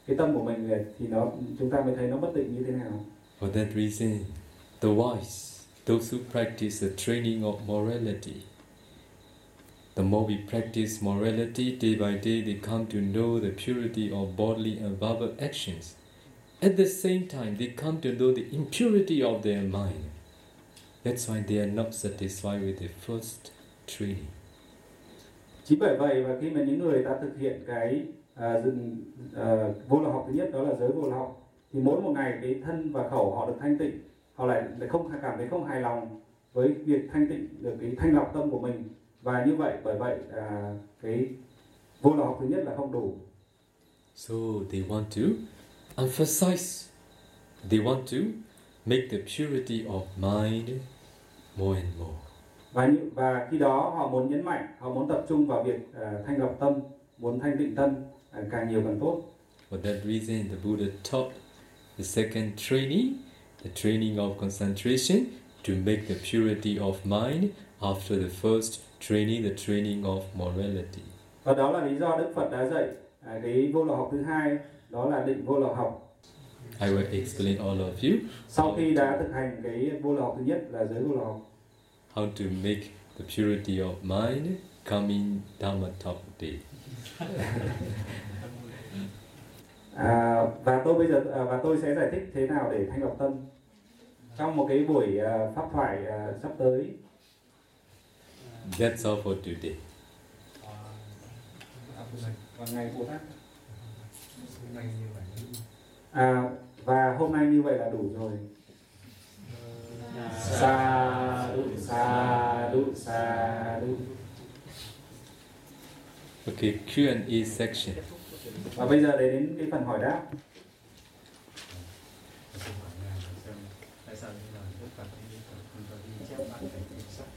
Speaker 2: cái tâm của mình thì nó chúng ta mới thấy nó bất định như thế nào
Speaker 1: For that reason, the wise, those who practice the training of morality, the more we practice morality, day by day they come to know the purity of bodily and verbal actions. At the same time, they come to know the impurity of their mind. That's why they are not satisfied with the first training.
Speaker 2: chính bởi vậy và khi mà những người ta thực hiện cái à, dừng, vô lậu học thứ nhất đó là giới vô lậu thì mỗi một ngày cái thân và khẩu họ được thanh tịnh họ lại lại không cảm thấy không hài lòng với việc thanh tịnh được cái thanh lọc tâm của mình. Và như vậy bởi vậy à, cái vô lậu học thứ nhất là không đủ.
Speaker 1: So they want to emphasize, they want to make the purity of mind more and more.
Speaker 2: và như, và khi đó họ muốn nhấn mạnh họ muốn tập trung vào việc à, thanh lọc tâm muốn thanh tịnh tâm à, càng nhiều càng tốt.
Speaker 1: For that reason, the Buddha taught the second training, the training of concentration, to make the purity of mind after the first training, the training of morality.
Speaker 2: và đó là lý do đức phật đã dạy à, cái vô lậu học thứ hai đó là định vô lậu học
Speaker 1: I will explain all of you
Speaker 2: sau khi đã thực hành cái vô lậu học thứ nhất là giới vô lậu học
Speaker 1: how to make the purity of mind coming Dhamma Talk Day. (laughs)
Speaker 2: à, và tôi bây giờ à, và tôi sẽ giải thích thế nào để thanh lọc tâm trong một cái buổi à, pháp thoại à, sắp tới
Speaker 1: That's all for today.
Speaker 2: vào ngày Bồ Tát à, và hôm nay như vậy là đủ rồi sa đu sa đu sa đu
Speaker 1: Okay, Q&A section.
Speaker 2: Và bây giờ để đến cái phần hỏi đáp
Speaker 5: tại sao như là đức phật đi không có đi chép lại cái kinh sách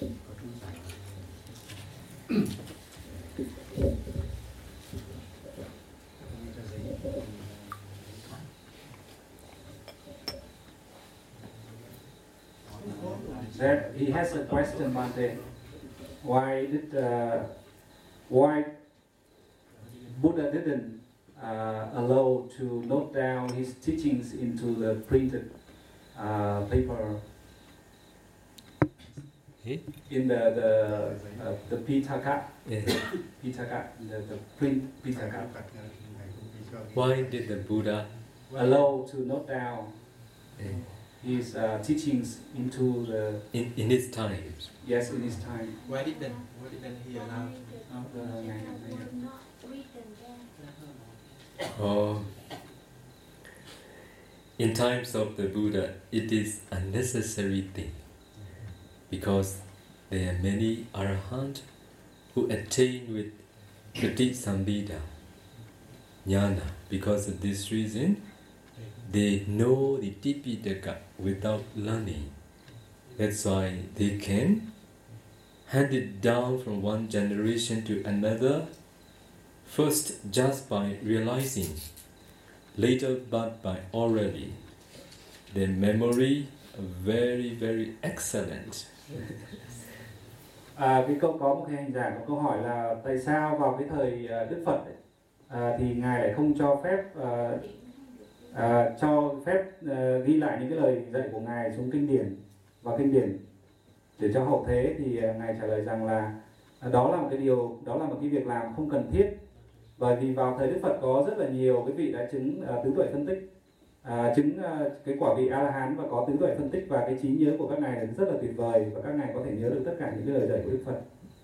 Speaker 5: có chú giải Không cho giấy.
Speaker 2: that he has a question Bante. Why did uh, why Buddha didn't uh, allow to note down his teachings into the printed uh, paper
Speaker 1: Eh?
Speaker 2: in the the uh, the Pitaka
Speaker 1: Yeah.
Speaker 2: Pitaka the, the print Pitaka
Speaker 5: Đức Phật ngài cũng đi cho cái-
Speaker 1: Why did the Buddha
Speaker 2: allow to note down
Speaker 1: eh,
Speaker 2: his uh, teachings into the
Speaker 1: in, in his times?
Speaker 2: yes in his time
Speaker 8: Why didn't Why didn't he allow?
Speaker 2: uh, ngày-
Speaker 1: Or in times of the Buddha, it is a necessary thing because there are many arahant who attain with Pratisambhida jnana. Because of this reason, they know the Tipitaka without learning. That's why they can hand it down from one generation to another First, just by realizing, later, but by orally. Their memory very, very excellent.
Speaker 2: À, cái câu có một cái hành giả có câu hỏi là tại sao vào cái thời à, Đức Phật ấy, à, thì ngài lại không cho phép à, à, cho phép à, ghi lại những cái lời dạy của ngài xuống kinh điển và kinh điển để cho hậu thế thì à, ngài trả lời rằng là đó là một cái điều đó là một cái việc làm không cần thiết bởi vì vào thời Đức Phật có rất là nhiều cái vị đã chứng à, tứ tuệ phân tích. À, chứng à, cái quả vị A La Hán và có tứ tuệ phân tích và cái trí nhớ của các ngài là rất là tuyệt vời và các ngài có thể nhớ được tất cả những cái lời dạy của Đức Phật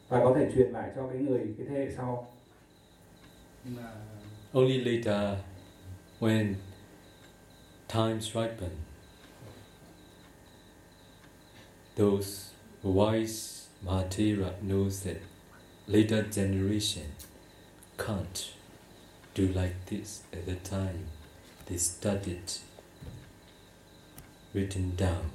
Speaker 2: và có thể truyền lại cho cái người cái thế hệ sau.
Speaker 5: Nhưng mà
Speaker 1: Only later, when times ripen, those wise Mahatera knows that later generation can't do like this at the time. They studied written down.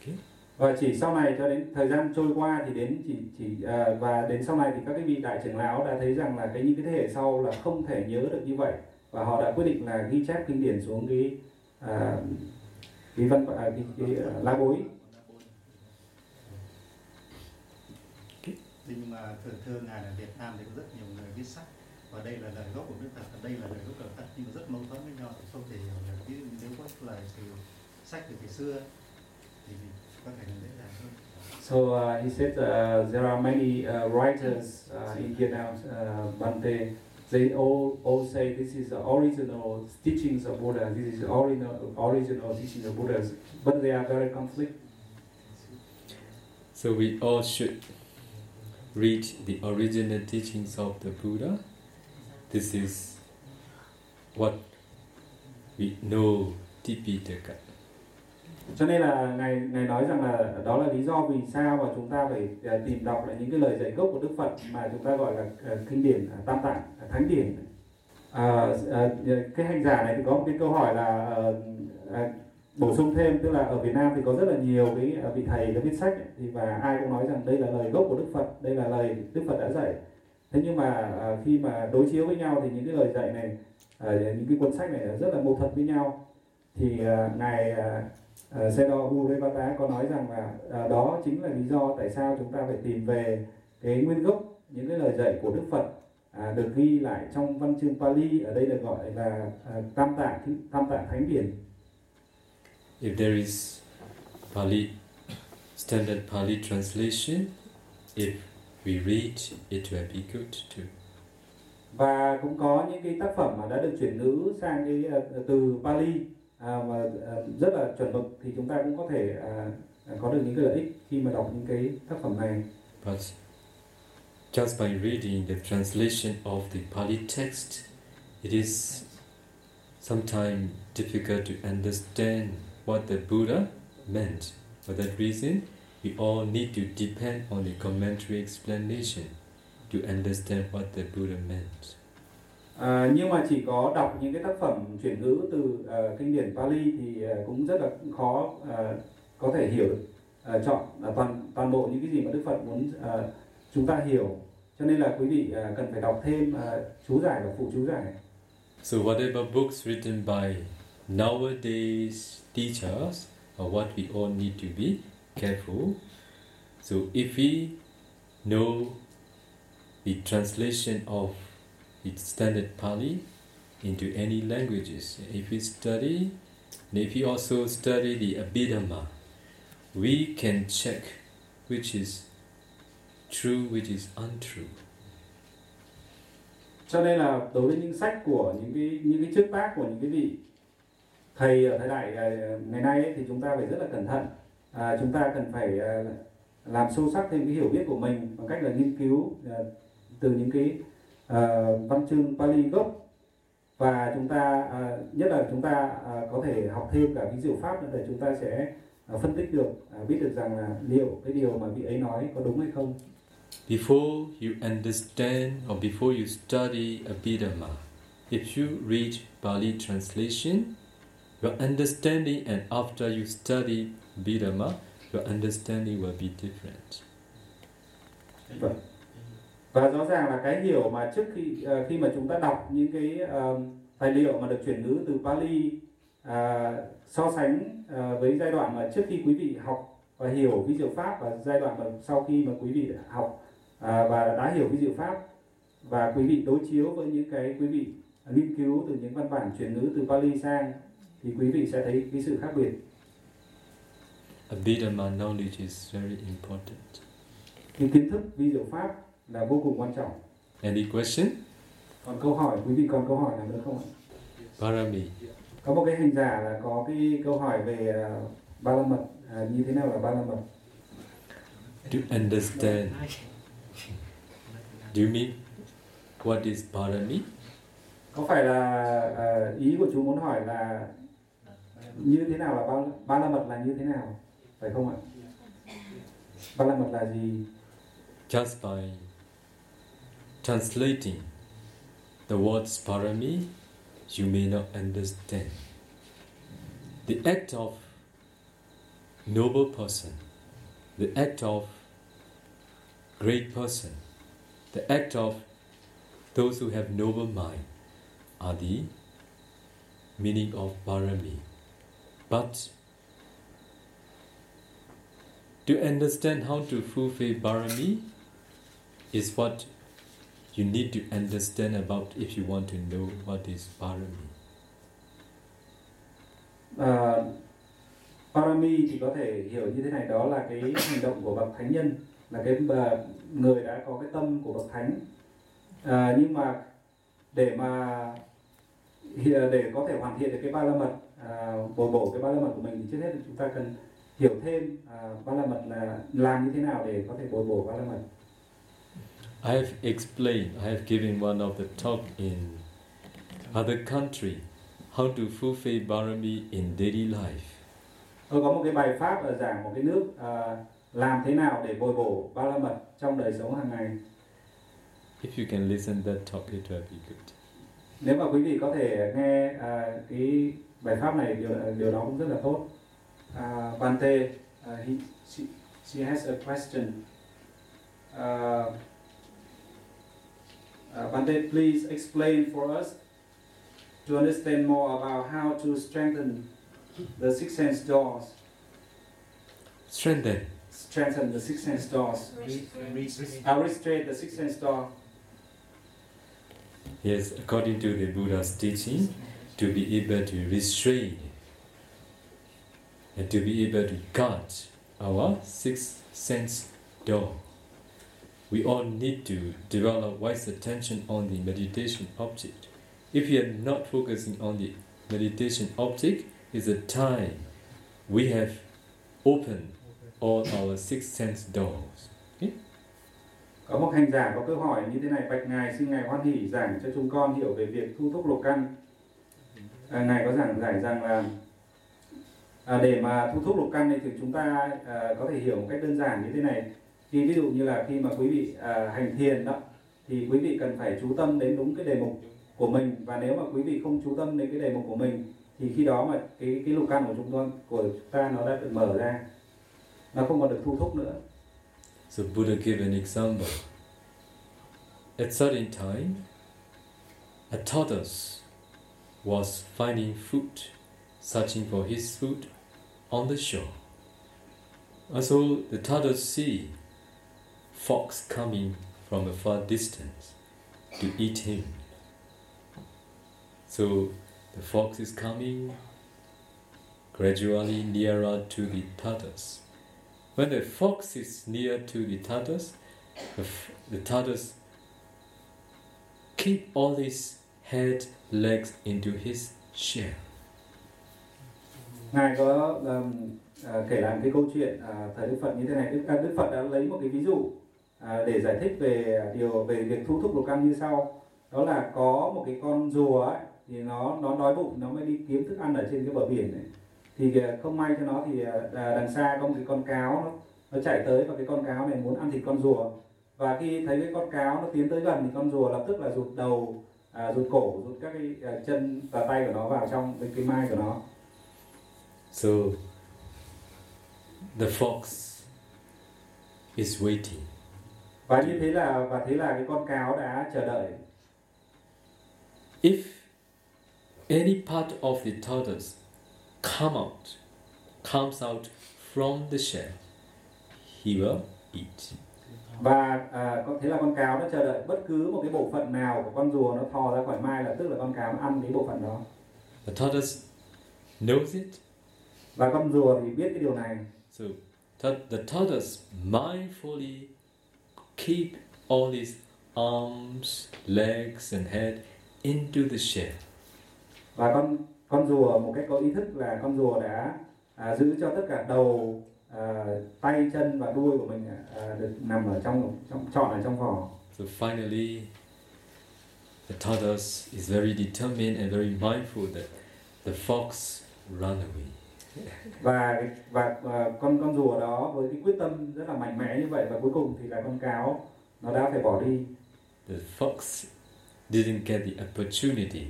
Speaker 1: Okay?
Speaker 2: và chỉ sau này cho đến thời gian trôi qua thì đến chỉ chỉ à, và đến sau này thì các cái vị đại trưởng lão đã thấy rằng là cái những cái thế hệ sau là không thể nhớ được như vậy và họ đã quyết định là ghi chép kinh điển xuống cái à, cái văn à, cái, cái, cái lá bối
Speaker 5: nhưng mà thường thưa ngài là Việt Nam thì có rất nhiều người viết sách và đây là lời gốc của Đức Phật và đây là lời gốc của Phật nhưng mà rất mâu thuẫn với nhau thì không thể hiểu là ví dụ nếu có lời từ sách từ ngày xưa thì có thể là dễ dàng hơn
Speaker 2: So uh, he said uh, there are many uh, writers uh, in Vietnam, uh, Bante. They all all say this is the original teachings of Buddha. This is the original original teachings of Buddha, but they are very conflict.
Speaker 1: So we all should read the original teachings of the Buddha. This is what we know Tipitaka.
Speaker 2: Cho nên là ngài ngài nói rằng là đó là lý do vì sao mà chúng ta phải à, tìm đọc lại những cái lời dạy gốc của Đức Phật mà chúng ta gọi là à, kinh điển à, Tam Tạng, Thánh điển. À, à, cái hành giả này thì có một cái câu hỏi là ờ, à, bổ sung thêm tức là ở Việt Nam thì có rất là nhiều cái vị thầy đã viết sách ấy, thì và ai cũng nói rằng đây là lời gốc của Đức Phật, đây là lời Đức Phật đã dạy. Thế nhưng mà à, khi mà đối chiếu với nhau thì những cái lời dạy này, à, những cái cuốn sách này rất là mâu thuẫn với nhau. Thì à, ngài à, à uh, Seno Urevata có nói rằng là à, đó chính là lý do tại sao chúng ta phải tìm về cái nguyên gốc những cái lời dạy của Đức Phật à, được ghi lại trong văn chương Pali ở đây được gọi là à, Tam Tạng Tam Tạng Thánh điển.
Speaker 1: If there is Pali, standard Pali translation, if we read, it will be good too.
Speaker 2: Và cũng có những cái tác phẩm mà đã được chuyển ngữ sang cái từ Pali à, mà rất là chuẩn mực thì chúng ta cũng có thể à, có được những cái lợi ích khi mà đọc những cái tác phẩm này.
Speaker 1: But just by reading the translation of the Pali text, it is sometimes difficult to understand what the Buddha meant. For that reason, we all need to depend on the commentary explanation to understand what the Buddha meant.
Speaker 2: À, nhưng mà chỉ có đọc những cái tác phẩm chuyển ngữ từ à, kinh điển Pali thì à, cũng rất là khó à, có thể hiểu à, chọn à, toàn toàn bộ những cái gì mà Đức Phật muốn à, chúng ta hiểu. Cho nên là quý vị à, cần phải đọc thêm à, chú giải và phụ chú giải.
Speaker 1: So, whatever books written by nowadays teachers are what we all need to be careful. So, if we know the translation of the standard Pali into any languages, if we study, and if we also study the Abhidhamma, we can check which is true, which is untrue.
Speaker 2: Cho nên là đối với những sách của những cái những cái trước tác của những cái vị thầy ở thời đại ngày nay ấy, thì chúng ta phải rất là cẩn thận. À, chúng ta cần phải à, làm sâu sắc thêm cái hiểu biết của mình bằng cách là nghiên cứu à, từ những cái à, văn chương Pali gốc. Và chúng ta à, nhất là chúng ta à, có thể học thêm cả cái diệu pháp nữa để chúng ta sẽ à, phân tích được à, biết được rằng là liệu cái điều mà vị ấy nói có đúng hay không.
Speaker 1: Before you understand or before you study Abhidhamma, if you read Pali translation, your understanding and after you study Abhidhamma, your understanding will be different.
Speaker 2: Vâng. Và rõ ràng là cái hiểu mà trước khi uh, khi mà chúng ta đọc những cái ờ, tài liệu mà được chuyển ngữ từ Pali uh, so sánh uh, với giai đoạn mà trước khi quý vị học và hiểu vi diệu pháp và giai đoạn mà sau khi mà quý vị đã học uh, và đã hiểu vi diệu pháp và quý vị đối chiếu với những cái quý vị nghiên cứu từ những văn bản chuyển ngữ từ Pali sang thì quý vị sẽ thấy cái sự khác biệt
Speaker 1: Abhidhamma knowledge is very important.
Speaker 2: cái kiến thức vi diệu pháp là vô cùng quan trọng
Speaker 1: Any question?
Speaker 2: còn câu hỏi quý vị còn câu hỏi nào nữa không ạ
Speaker 1: Parami.
Speaker 2: có một cái hành giả là có cái câu hỏi về uh, ba la mật à, như thế nào là ba la mật
Speaker 1: To understand. Do you mean what is parami?
Speaker 2: có phải là à, ý của chú muốn hỏi là như thế nào là ba, ba la mật là như thế nào phải không ạ mật là gì
Speaker 1: Just by translating the words parami, you may not understand. The act of noble person, the act of great person, the act of those who have noble mind are the meaning of parami. But to understand how to fulfill parami is what you need to understand about if you want to know what is parami.
Speaker 2: à, parami thì có thể hiểu như thế này đó là cái hành động của bậc thánh nhân là cái uh, người đã có cái tâm của bậc thánh à, nhưng mà để mà để có thể hoàn thiện được cái ba la mật à, uh, bồi bổ cái ba la mật của mình thì trước hết chúng ta cần hiểu thêm à, ba la mật là làm như thế nào để có thể bồi bổ ba la mật
Speaker 1: I have explained, I have given one of the talk in other country how to fulfill parami in daily life.
Speaker 2: tôi có một cái bài pháp ở giảng một cái nước à, làm thế nào để bồi bổ ba la mật trong đời sống hàng ngày
Speaker 1: If you can listen that talk, it will be good.
Speaker 2: nếu mà quý vị có thể nghe à, cái bài pháp này điều điều đó cũng rất là tốt à, Bante uh, he, she, she has a question. Uh, uh, Bante please explain for us to understand more about how to strengthen the six sense doors.
Speaker 1: Strengthen.
Speaker 2: strengthen the six sense doors. Uh, restrain the six sense door.
Speaker 1: Yes, according to the Buddha's teaching, to be able to restrain and to be able to guard our sixth sense door. We all need to develop wise attention on the meditation object. If you are not focusing on the meditation object, it's a time we have opened all our six sense doors.
Speaker 2: Có một hành giả có câu hỏi như thế này, bạch ngài xin ngài hoan hỷ giảng cho chúng con hiểu về việc thu thúc lục căn. À, ngài có giảng giải rằng là à, để mà thu thúc lục căn này thì chúng ta à, có thể hiểu một cách đơn giản như thế này. Khi ví dụ như là khi mà quý vị à, hành thiền đó, thì quý vị cần phải chú tâm đến đúng cái đề mục của mình và nếu mà quý vị không chú tâm đến cái đề mục của mình thì khi đó mà cái cái lục căn của chúng ta của chúng ta nó đã được mở ra, nó không còn được thu thúc nữa.
Speaker 1: So Buddha gave an example. At certain time, a tortoise was finding food, searching for his food on the shore. And so the tortoise see fox coming from a far distance to eat him. So the fox is coming gradually nearer to the tortoise. When the fox is near to the tortoise, the, the keep all his head, legs into his shell.
Speaker 2: Ngài có um, kể lại cái câu chuyện à, uh, thời đức phật như thế này. Đức, uh, đức phật đã lấy một cái ví dụ uh, để giải thích về điều về việc thu thúc lục căn như sau. Đó là có một cái con rùa ấy, thì nó nó đói bụng nó mới đi kiếm thức ăn ở trên cái bờ biển này thì không may cho nó thì đằng xa có một cái con cáo nó, nó chạy tới và cái con cáo này muốn ăn thịt con rùa. Và khi thấy cái con cáo nó tiến tới gần thì con rùa lập tức là rụt đầu à, rụt cổ rụt các cái à, chân và tay của nó vào trong cái, cái mai của nó.
Speaker 1: So the fox is waiting.
Speaker 2: và như thế là và thế là cái con cáo đã chờ đợi
Speaker 1: If any part of the tortoise come out, comes out from the shell, he will eat.
Speaker 2: và à, có thế là con cáo đã chờ đợi bất cứ một cái bộ phận nào của con rùa nó thò ra khỏi mai là tức là con cáo nó ăn cái bộ phận đó
Speaker 1: The tortoise knows it.
Speaker 2: Và con rùa thì biết cái điều này
Speaker 1: So that the tortoise mindfully keep all his arms, legs, and head into the shell.
Speaker 2: và con con rùa một cách có ý thức là con rùa đã à, giữ cho tất cả đầu à, tay chân và đuôi của mình à, được nằm ở trong trong trọn ở trong vỏ
Speaker 1: So finally, the tortoise is very determined and very mindful that the fox run away.
Speaker 2: Và và, và con con rùa đó với cái quyết tâm rất là mạnh mẽ như vậy và cuối cùng thì là con cáo nó đã phải bỏ đi
Speaker 1: The fox didn't get the opportunity,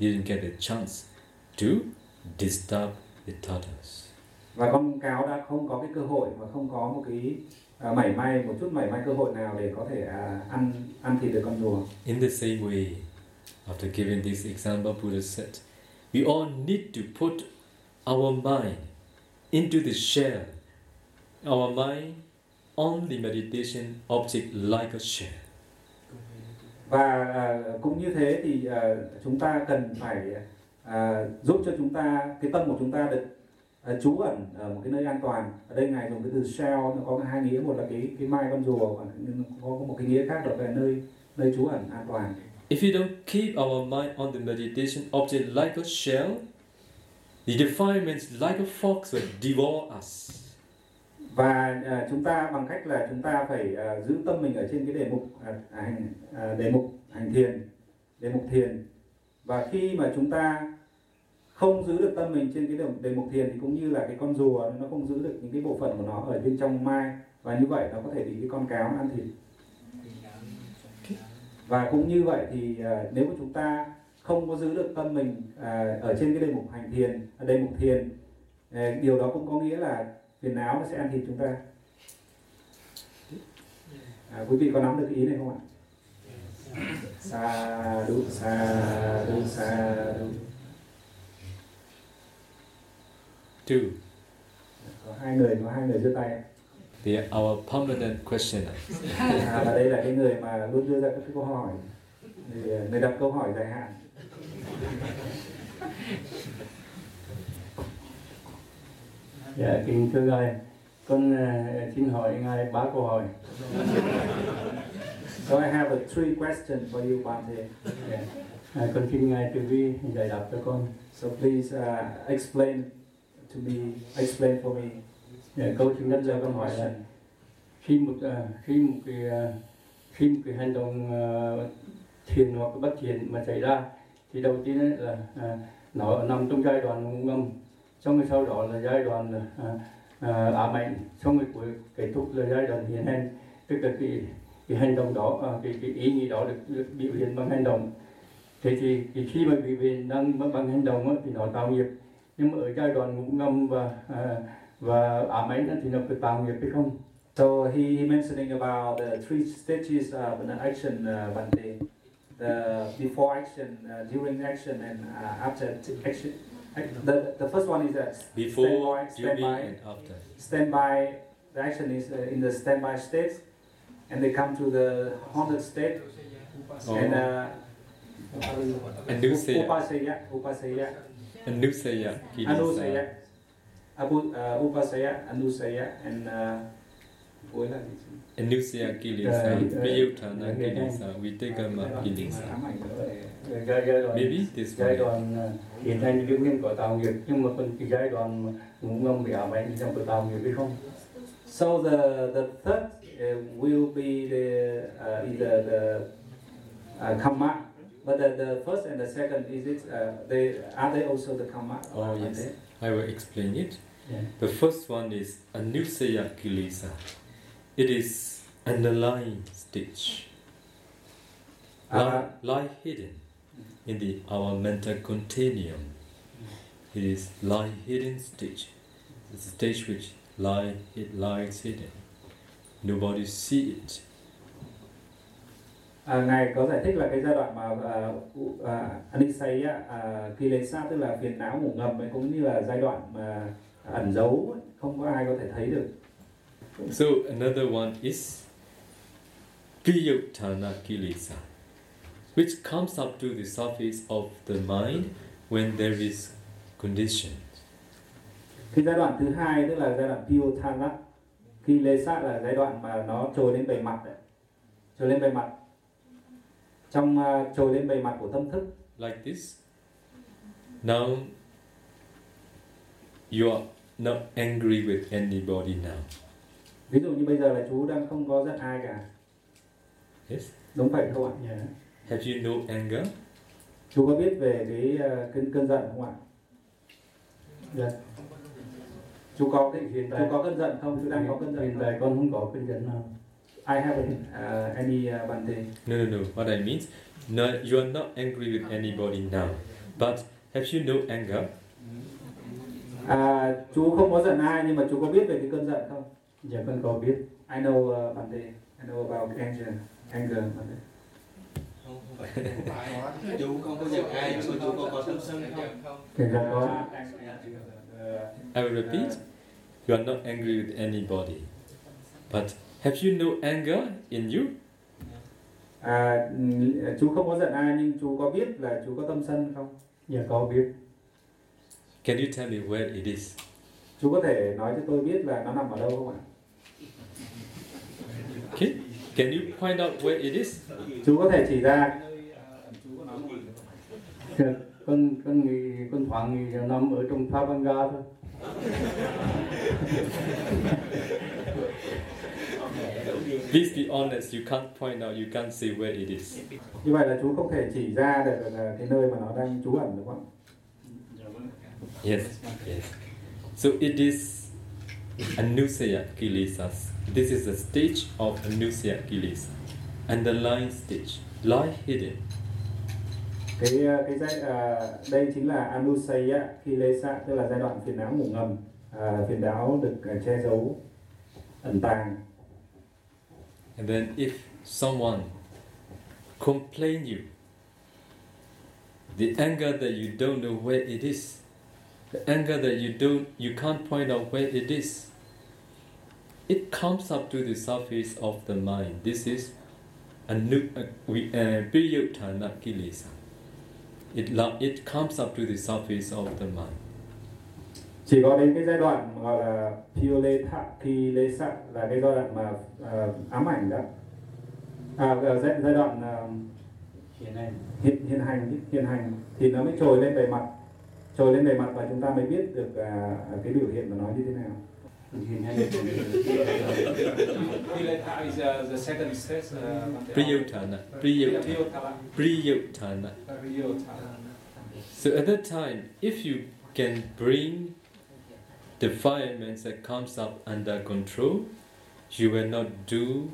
Speaker 1: didn't get the chance to disturb the tortoise.
Speaker 2: và con cáo đã không có cái cơ hội và không có một cái à, mảy may một chút mảy may cơ hội nào để có thể à, ăn ăn thịt được con rùa
Speaker 1: In the same way, after giving this example, Buddha said, we all need to put our mind into the shell, our mind on the meditation object like a shell.
Speaker 2: và à, cũng như thế thì à, chúng ta cần phải à, giúp cho chúng ta cái tâm của chúng ta được à, trú ẩn ở một cái nơi an toàn. Ở đây ngài dùng cái từ shell nó có hai nghĩa. Một là cái cái mai con rùa và có một cái nghĩa khác là cái nơi nơi trú ẩn an toàn.
Speaker 1: If we don't keep our mind on the meditation object like a shell, the defilements like a fox will devour us.
Speaker 2: và à, chúng ta bằng cách là chúng ta phải à, giữ tâm mình ở trên cái đề mục à, hành à, đề mục hành thiền đề mục thiền. Và khi mà chúng ta không giữ được tâm mình trên cái đề, đề mục thiền thì cũng như là cái con rùa nó không giữ được những cái bộ phận của nó ở bên trong mai. Và như vậy nó có thể bị cái con cáo nó ăn thịt. Và cũng như vậy thì à, nếu mà chúng ta không có giữ được tâm mình à, ở trên cái đề mục hành thiền à, đề mục thiền. À, điều đó cũng có nghĩa là phiền não nó sẽ ăn thịt chúng ta. À, quý vị có nắm được cái ý này không ạ? Sa đu sa đu sa đu.
Speaker 1: Two,
Speaker 2: có hai người có hai người giơ tay.
Speaker 1: Are our permanent questioners.
Speaker 2: à, và đây là cái người mà luôn đưa ra các câu hỏi. Người, người đặt câu hỏi dài hạn
Speaker 10: Dạ, kính thưa ngài, con uh, xin hỏi ngài ba câu hỏi.
Speaker 2: so I have a three questions for you Bante
Speaker 10: yeah. uh, con xin ngài từ bi giải đáp cho con.
Speaker 2: so please uh, explain to me explain for me
Speaker 10: yeah, câu thứ nhất là con hỏi là khi một uh, khi một cái uh, khi một cái hành động uh, thiền hoặc bất thiền mà xảy ra thì đầu tiên ấy là à, nó nằm trong giai đoạn ngủ ngầm xong rồi sau đó là giai đoạn là à, à, ám ảnh xong rồi cuối kết thúc là giai đoạn hiện hành. Tức là cái cái hành động đó à, cái cái ý nghĩ đó được, được biểu hiện bằng hành động. Thế thì cái khi mà bị hiện đang bằng hành động á, thì nó tạo nghiệp. Nhưng mà ở giai đoạn ngủ ngâm và à, và ám ảnh thì nó phải tạo nghiệp hay không?
Speaker 2: So he, he mentioning about the three stages of an action, uh, Bante. The before action, uh, during action, and uh, after t- action. The, the first one is that
Speaker 1: Before,
Speaker 2: standby,
Speaker 1: during,
Speaker 2: standby,
Speaker 1: and after.
Speaker 2: standby. The action is uh, in the standby state, and they come to the haunted state,
Speaker 1: Oh.
Speaker 2: and uh,
Speaker 1: Anusaya.
Speaker 2: upasaya, upasaya,
Speaker 1: Anusaya,
Speaker 2: anusaya, Abu, uh, upasaya, anusaya, and uh, cuối là gì?
Speaker 1: Anusaya Kilesa.
Speaker 10: Ờ, ờ,
Speaker 1: Priyuthana
Speaker 10: ờ,
Speaker 1: Kilesa. Vitekama Kilesa.
Speaker 2: ảnh nữa.
Speaker 10: Rồi giai, giai đoạn
Speaker 1: Maybe this
Speaker 10: giai
Speaker 1: one.
Speaker 10: đoạn à, hiện hành đương nhiên có tạo nghiệp nhưng mà còn cái giai đoạn ngủ ngầm bị ám ảnh trong có tạo nghiệp hay không
Speaker 2: So the the third uh, will be the uh, either the uh, karma, but the, the first and the second is it uh, they are they also the karma?
Speaker 1: Oh, yes. I will explain it.
Speaker 10: Yeah.
Speaker 1: The first one is Anusaya Kilesa. It is underlying stage. Lie, lie hidden in the our mental continuum. It is lie hidden stage. It's a stage which lie it lies hidden. Nobody see it.
Speaker 2: À, ngài có giải thích là cái giai đoạn mà uh, uh, anisaya uh, kilesa tức là phiền não ngủ ngầm ấy cũng như là giai đoạn mà ẩn giấu ấy, không có ai có thể thấy được.
Speaker 1: So another one is Priyuttana Kilesa, which comes up to the surface of the mind when there is conditions.
Speaker 2: cái giai đoạn thứ hai tức là giai đoạn lê sát là giai đoạn mà nó trồi lên bề mặt đấy trồi lên bề mặt trong uh, trồi lên bề mặt của tâm thức
Speaker 1: like this. Now you are not angry with anybody now.
Speaker 2: Ví dụ như bây giờ là chú đang không có giận ai cả
Speaker 1: Yes.
Speaker 2: đúng vậy không ạ
Speaker 10: Yeah.
Speaker 1: Have you no anger?
Speaker 2: chú có biết về cái uh, cơn cơn giận không ạ
Speaker 10: Dạ.
Speaker 2: chú có cái
Speaker 10: Hiện
Speaker 2: chú
Speaker 10: tại
Speaker 2: có cơn giận không chú đang có cơn giận
Speaker 10: hiện tại con không có cơn giận nào.
Speaker 2: I haven't uh, any uh, Bante.
Speaker 1: No, no, no. What I mean, no, you are not angry with anybody now. But have you no anger?
Speaker 2: À, chú không có giận ai nhưng mà chú có biết về cái cơn giận không?
Speaker 10: Dạ con có biết.
Speaker 2: I know uh, Bante. I know about anger. Anger Bante.
Speaker 8: không không phải không phải chú không có giận ai mà chú có có tâm sân không
Speaker 10: Thì là có.
Speaker 1: I will repeat. You are not angry with anybody. But have you no anger in you?
Speaker 2: À, ừm, chú không có giận ai nhưng chú có biết là chú có tâm sân không?
Speaker 10: Dạ có biết.
Speaker 1: Can you tell me where it is?
Speaker 2: Chú có thể nói cho tôi biết là nó nằm ở đâu không ạ?
Speaker 1: Okay. Can you point out where it is?
Speaker 2: Chú có thể chỉ ra
Speaker 10: con con nghĩ con thoáng nghĩ là nằm ở trong Pháp Văn Ga thôi.
Speaker 1: Please be honest. You can't point out. You can't say where it is.
Speaker 2: như vậy là chú không thể chỉ ra được là cái nơi mà nó đang trú ẩn đúng không
Speaker 1: Yes. Yes. So it is anusaya kilesas. This is the stage of anusaya kilesa. Underlying stage. Lie hidden.
Speaker 2: cái cái giai à, đây chính là anusaya kilesa tức là giai đoạn phiền não ngủ ngầm à, phiền não được che giấu ẩn tàng
Speaker 1: And then if someone complain you, the anger that you don't know where it is, the anger that you don't, you can't point out where it is, it comes up to the surface of the mind. This is a new, uh, we, uh, priyotana kilesa. It, it comes up to the surface of the mind.
Speaker 2: chỉ có đến cái giai đoạn gọi là Pioleta Kilesa là cái giai đoạn mà à, ám ảnh đó à, ở giai, giai đoạn à,
Speaker 10: Hiện nay
Speaker 2: hiện hiện hành hiện hành thì nó mới trồi lên bề mặt trồi lên bề mặt và chúng ta mới biết được à, cái biểu hiện của nó như thế nào
Speaker 10: hiện nay
Speaker 11: Kileta is uh, the second stage. Bhante.
Speaker 1: Uh, Priyotana. Priyotana.
Speaker 11: Priyotana.
Speaker 1: Priyotana.
Speaker 11: Priyotana.
Speaker 1: So at that time, if you can bring the defilements that comes up under control, you will not do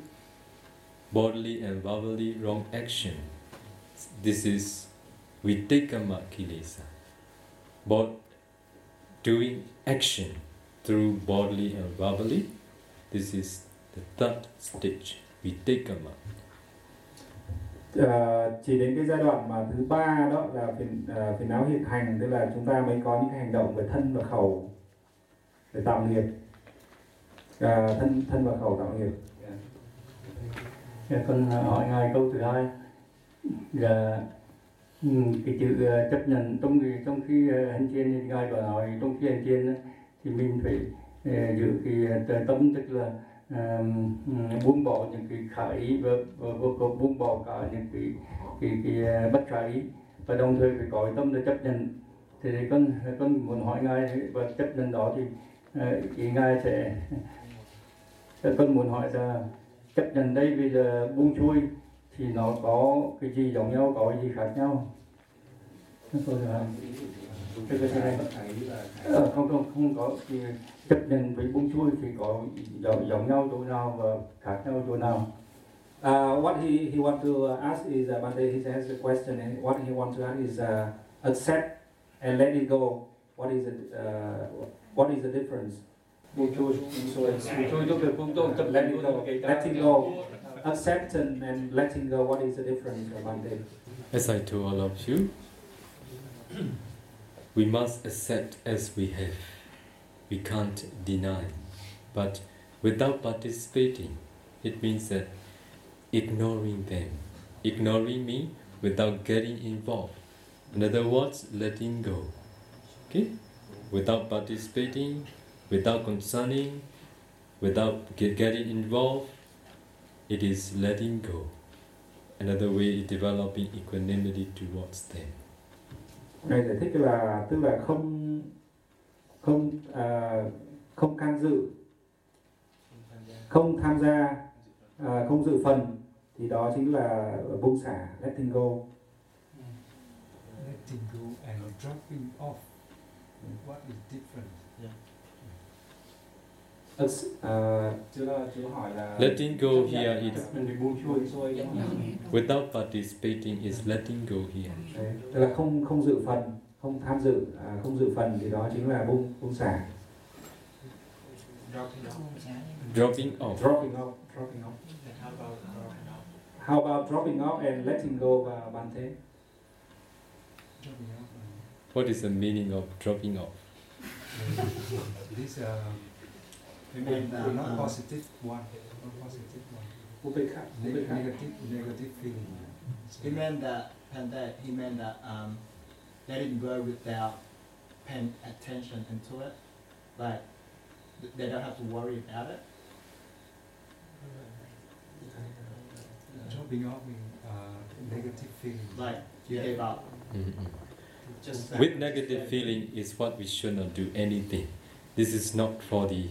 Speaker 1: bodily and verbally wrong action. This is vitekama kilesa. But doing action through bodily and verbally, this is the third stage, vitekama.
Speaker 2: Ờ, chỉ đến cái giai đoạn mà thứ ba đó là phiền uh, phiền não hiện hành tức là chúng ta mới có những cái hành động về thân và khẩu để tạo nghiệp. Ờ, thân thân và khẩu tạo nghiệp.
Speaker 10: Dạ, con hỏi ngài câu thứ hai. Là ừ, cái chữ ờ, chấp nhận trong khi trong khi ờ, hành chiên thì ngài bảo nói trong khi hành chiên thì mình phải ờ, giữ cái ờ, tâm tức là ờ, buông bỏ những cái khả ý và, và, và, và buông bỏ cả những cái cái, cái, ờ, bất khả ý. Và đồng thời phải có cái tâm để chấp nhận. Thì con con muốn hỏi ngài và chấp nhận đó thì ờ, ý ngài sẽ con muốn hỏi là chấp nhận đây bây giờ buông xuôi thì nó có cái gì giống nhau có cái gì khác nhau? Thế thôi là cái cái này. Không không không có thì chấp nhận với buông xuôi thì có giống, giống nhau chỗ nào và khác nhau chỗ nào.
Speaker 2: Uh, what he, he want to ask is uh, Bante he has a question and what he want to ask is uh, accept and let it go. What is it uh, what is the difference?
Speaker 10: Buông xuôi buông xuôi buông xuôi tức là buông xuôi chấp
Speaker 2: let it go. letting go. Acceptance and letting go. What is the difference Bante?
Speaker 1: As I told all of you, we must accept as we have. We can't deny. But without participating, it means that ignoring them. Ignoring me without getting involved. In other words, letting go. Okay? without participating, without concerning, without get, getting involved, it is letting go. Another way is developing equanimity towards them.
Speaker 2: Ngài giải thích là tức là không không à, không can dự, không tham gia, à, không dự phần thì đó chính là buông xả, letting go.
Speaker 12: letting go and dropping off. What is different?
Speaker 2: À, chú chú hỏi là
Speaker 1: Letting go here is without participating is letting go here.
Speaker 2: Tức là không không dự phần, không tham dự, à, không dự phần thì đó chính là buông buông xả,
Speaker 4: Dropping off.
Speaker 1: Dropping off.
Speaker 2: dropping off.
Speaker 4: How about dropping off?
Speaker 2: How about dropping off and letting go và?
Speaker 12: Dropping off.
Speaker 1: What is the meaning of dropping off?
Speaker 12: this um, maybe
Speaker 8: And, uh,
Speaker 12: not
Speaker 8: uh,
Speaker 12: positive one, not positive one.
Speaker 2: Upekha,
Speaker 12: Ne-
Speaker 2: upekha.
Speaker 12: negative, negative feeling.
Speaker 8: He meant that, Panda, he meant that um, letting go without paying attention into it. Like, they don't have to worry about it.
Speaker 12: Dropping off means uh, negative feeling.
Speaker 8: Like, you gave up.
Speaker 1: Mhm.
Speaker 8: Just.
Speaker 1: With negative feeling is what we should not do anything. This is not for the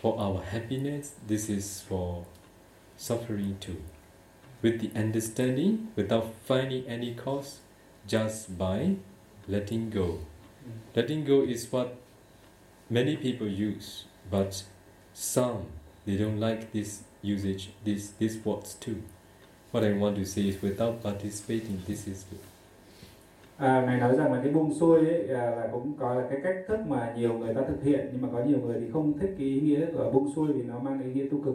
Speaker 1: for our happiness. This is for suffering too. With the understanding, without finding any cause, just by letting go. Letting go is what many people use, but some they don't like this usage, this these words too. What I want to say is without participating, this is
Speaker 2: À, ngài nói rằng là cái buông xuôi ấy à, là cũng có là cái cách thức mà nhiều người ta thực hiện nhưng mà có nhiều người thì không thích cái ý nghĩa của buông xuôi vì nó mang ý nghĩa tiêu cực.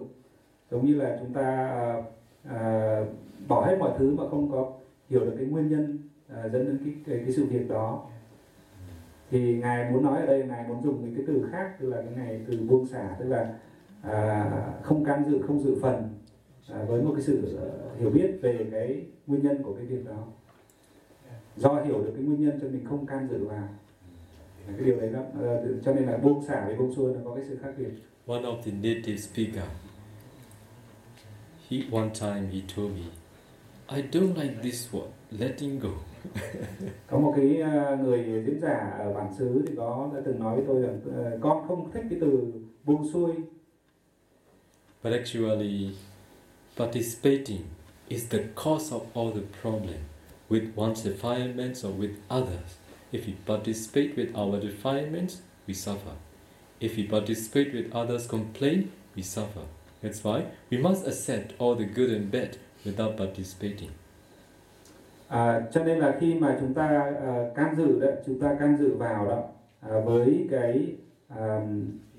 Speaker 2: Giống như là chúng ta à, à, bỏ hết mọi thứ mà không có hiểu được cái nguyên nhân à, dẫn đến cái, cái cái sự việc đó. Thì ngài muốn nói ở đây ngài muốn dùng những cái từ khác tức là cái ngày từ buông xả tức là à, không can dự không dự phần à, với một cái sự hiểu biết về cái nguyên nhân của cái việc đó do hiểu được cái nguyên nhân cho mình không can dự vào. Cái điều đấy đó ờ, cho nên là buông xả với buông xuôi nó có cái sự khác biệt.
Speaker 1: One of the native speaker, he one time he told me, I don't like this word, letting go. (laughs)
Speaker 2: có một cái ờ, người diễn giả ở bản xứ thì có đã từng nói với tôi rằng ờ, con không thích cái từ buông xuôi.
Speaker 1: But actually, participating is the cause of all the problem with one's defilements or with others. If we participate with our defilements, we suffer. If we participate with others' complaint, we suffer. That's why we must accept all the good and bad without participating.
Speaker 2: À, cho nên là khi mà chúng ta uh, can dự đó, chúng ta can dự vào đó uh, với cái à,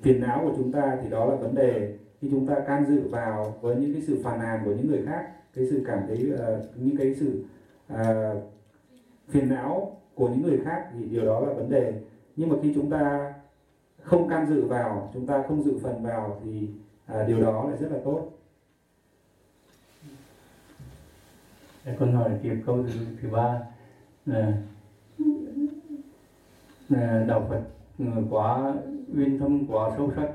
Speaker 2: phiền não của chúng ta thì đó là vấn đề khi chúng ta can dự vào với những cái sự phàn nàn của những người khác cái sự cảm thấy uh, những cái sự à, phiền não của những người khác thì điều đó là vấn đề. Nhưng mà khi chúng ta không can dự vào chúng ta không dự phần vào thì à, điều đó lại rất là tốt.
Speaker 10: Con hỏi tiếp câu thứ, thứ ba là, là đạo Phật ừ, quá uyên thâm quá sâu sắc.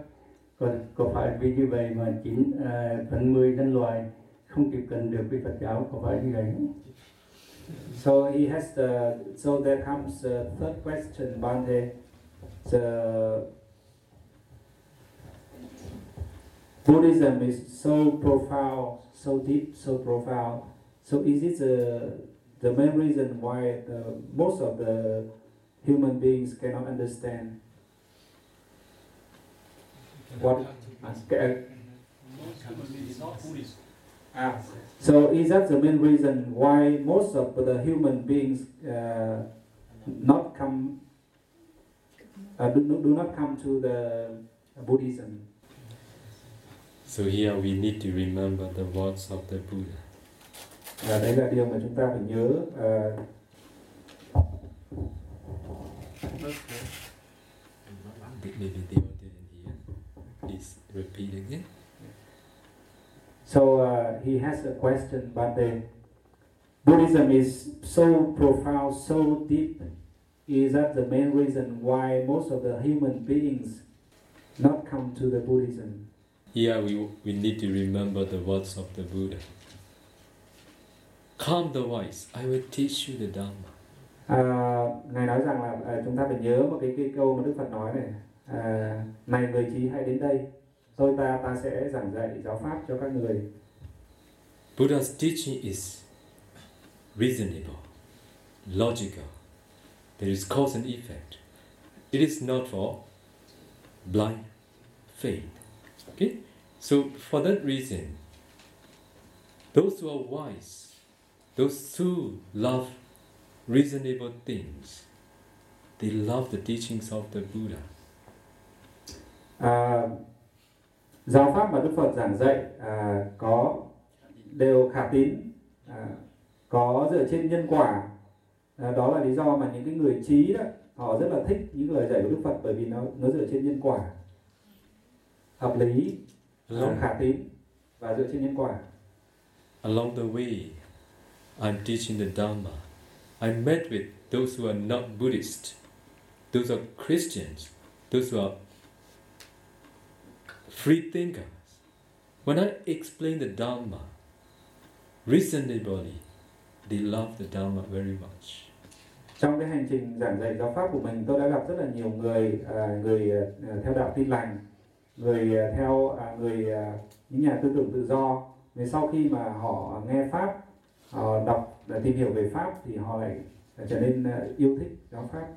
Speaker 10: Có, có phải vì như vậy mà chín à, phần mười nhân loại không tiếp cận được với Phật giáo? Có phải như vậy không?
Speaker 2: So he has the so there comes the third question, Bante. The Buddhism is so profound, so deep, so profound. So is it the the main reason why the, most of the human beings cannot understand what? Okay.
Speaker 7: It's not Buddhist.
Speaker 2: Ah, so is that the main reason why most of the human beings uh, not come uh, do, do not come to the Buddhism?
Speaker 1: So here we need to remember the words of the Buddha.
Speaker 2: Và đấy là điều mà chúng ta phải nhớ. Uh,
Speaker 1: Maybe they didn't hear. Please repeat again.
Speaker 2: So uh, he has a question, but the Buddhism is so profound, so deep. is that the main reason why most of the human beings not come to the Buddhism.
Speaker 1: Yeah, we, we need to remember the words of the Buddha. Calm the wise, I will teach you the Dhamma.
Speaker 2: À, ngài nói rằng là à, chúng ta phải nhớ một cái, cái câu mà Đức Phật nói này. À, này người trí hãy đến đây, tôi ta ta sẽ giảng dạy giáo pháp cho các người.
Speaker 1: Buddha's teaching is reasonable, logical. There is cause and effect. It is not for blind faith. Okay? So for that reason, those who are wise, those who love reasonable things, they love the teachings of the Buddha.
Speaker 2: À, giáo pháp mà Đức Phật giảng dạy à, có đều khả tín, à, có dựa trên nhân quả. À, đó là lý do mà những cái người trí đó họ rất là thích những lời dạy của Đức Phật bởi vì nó nó dựa trên nhân quả, hợp lý, nó khả tín và dựa trên nhân quả.
Speaker 1: Along the way, I'm teaching the Dhamma. I met with those who are not Buddhist, those are Christians, those who are free thinkers. When I explain the Dhamma, reasonably, they love the Dhamma very much.
Speaker 2: Trong cái hành trình giảng dạy giáo pháp của mình, tôi đã gặp rất là nhiều người à, người à, theo đạo Tin lành, người à, theo người những nhà tư tưởng tự do. Vì sau khi mà họ nghe pháp, họ đọc và tìm hiểu về pháp thì họ lại trở nên yêu thích giáo pháp.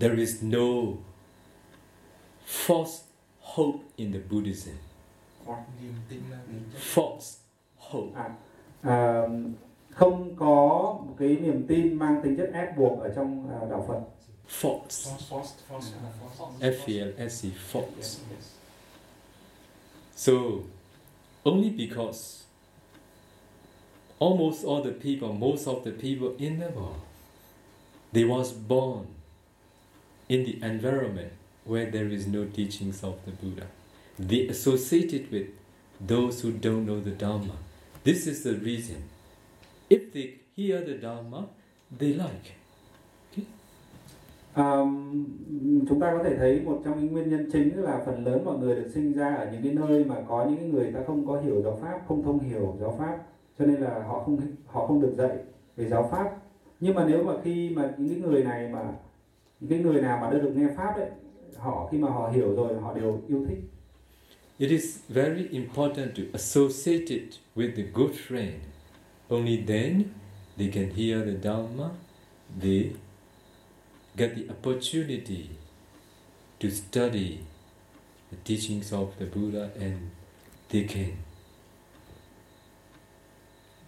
Speaker 1: There is no false hope in the Buddhism.
Speaker 6: niềm tin là
Speaker 1: False hope.
Speaker 2: À, à, không có một cái niềm tin mang tính chất ép buộc ở trong à, đạo Phật.
Speaker 1: False. F-E-L-S-E, false. So, only because almost all the people, most of the people in the world, they was born in the environment where there is no teachings of the Buddha. They associated with those who don't know the Dharma. This is the reason. If they hear the Dharma, they like.
Speaker 2: À, chúng ta có thể thấy một trong những nguyên nhân chính là phần lớn mọi người được sinh ra ở những cái nơi mà có những cái người ta không có hiểu giáo pháp, không thông hiểu giáo pháp, cho nên là họ không họ không được dạy về giáo pháp. Nhưng mà nếu mà khi mà những cái người này mà những cái người nào mà đã được nghe pháp đấy, họ khi mà họ hiểu rồi họ đều yêu thích.
Speaker 1: It is very important to associate it with the good friend. Only then they can hear the Dharma, they get the opportunity to study the teachings of the Buddha and they can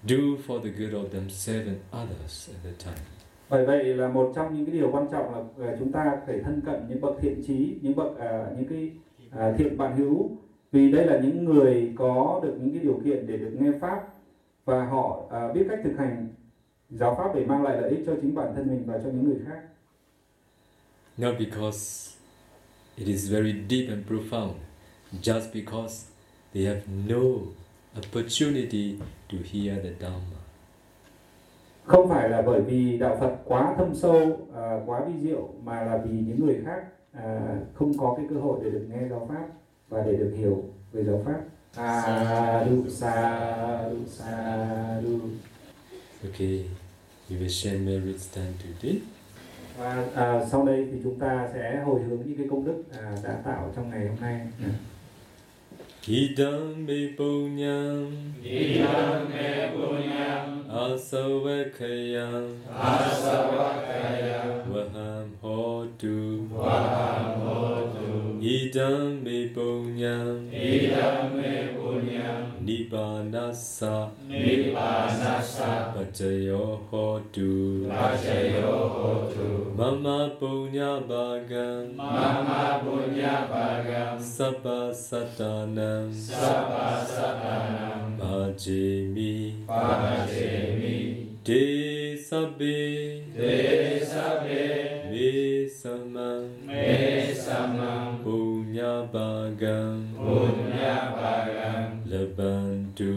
Speaker 1: do for the good of themselves and others at the time.
Speaker 2: Bởi vậy là một trong những cái điều quan trọng là chúng ta phải thân cận những bậc thiện trí, những bậc à, những cái à, thiện bạn hữu vì đây là những người có được những cái điều kiện để được nghe pháp và họ à, biết cách thực hành giáo pháp để mang lại lợi ích cho chính bản thân mình và cho những người khác.
Speaker 1: Not because it is very deep and profound, just because they have no opportunity to hear the Dhamma.
Speaker 2: Không phải là bởi vì đạo Phật quá thâm sâu, à, quá vi diệu mà là vì những người khác à, không có cái cơ hội để được nghe giáo pháp và để được hiểu về giáo pháp. Sa du sa du sa du.
Speaker 1: Okay, we will share merit stand today.
Speaker 2: Và à, sau đây thì chúng ta sẽ hồi hướng những cái công đức à, đã tạo trong ngày hôm nay.
Speaker 1: Idam me punyam
Speaker 7: Idam me punyam
Speaker 1: asavakayam
Speaker 7: asavakayam
Speaker 1: vaham hotu
Speaker 7: vaham hotu
Speaker 1: Idam me punyam
Speaker 7: Idam me punyam
Speaker 1: Nibbanasa
Speaker 7: Nibbanasa
Speaker 1: Pacayo hotu
Speaker 7: Pacayo hotu
Speaker 1: Mama punya bagam
Speaker 7: Mama punya bagam
Speaker 1: Sabba satanam.
Speaker 7: Sabba satanam.
Speaker 1: Bhajemi.
Speaker 7: Bhajemi.
Speaker 1: Te sabbe
Speaker 7: Te sabbe Lebantu.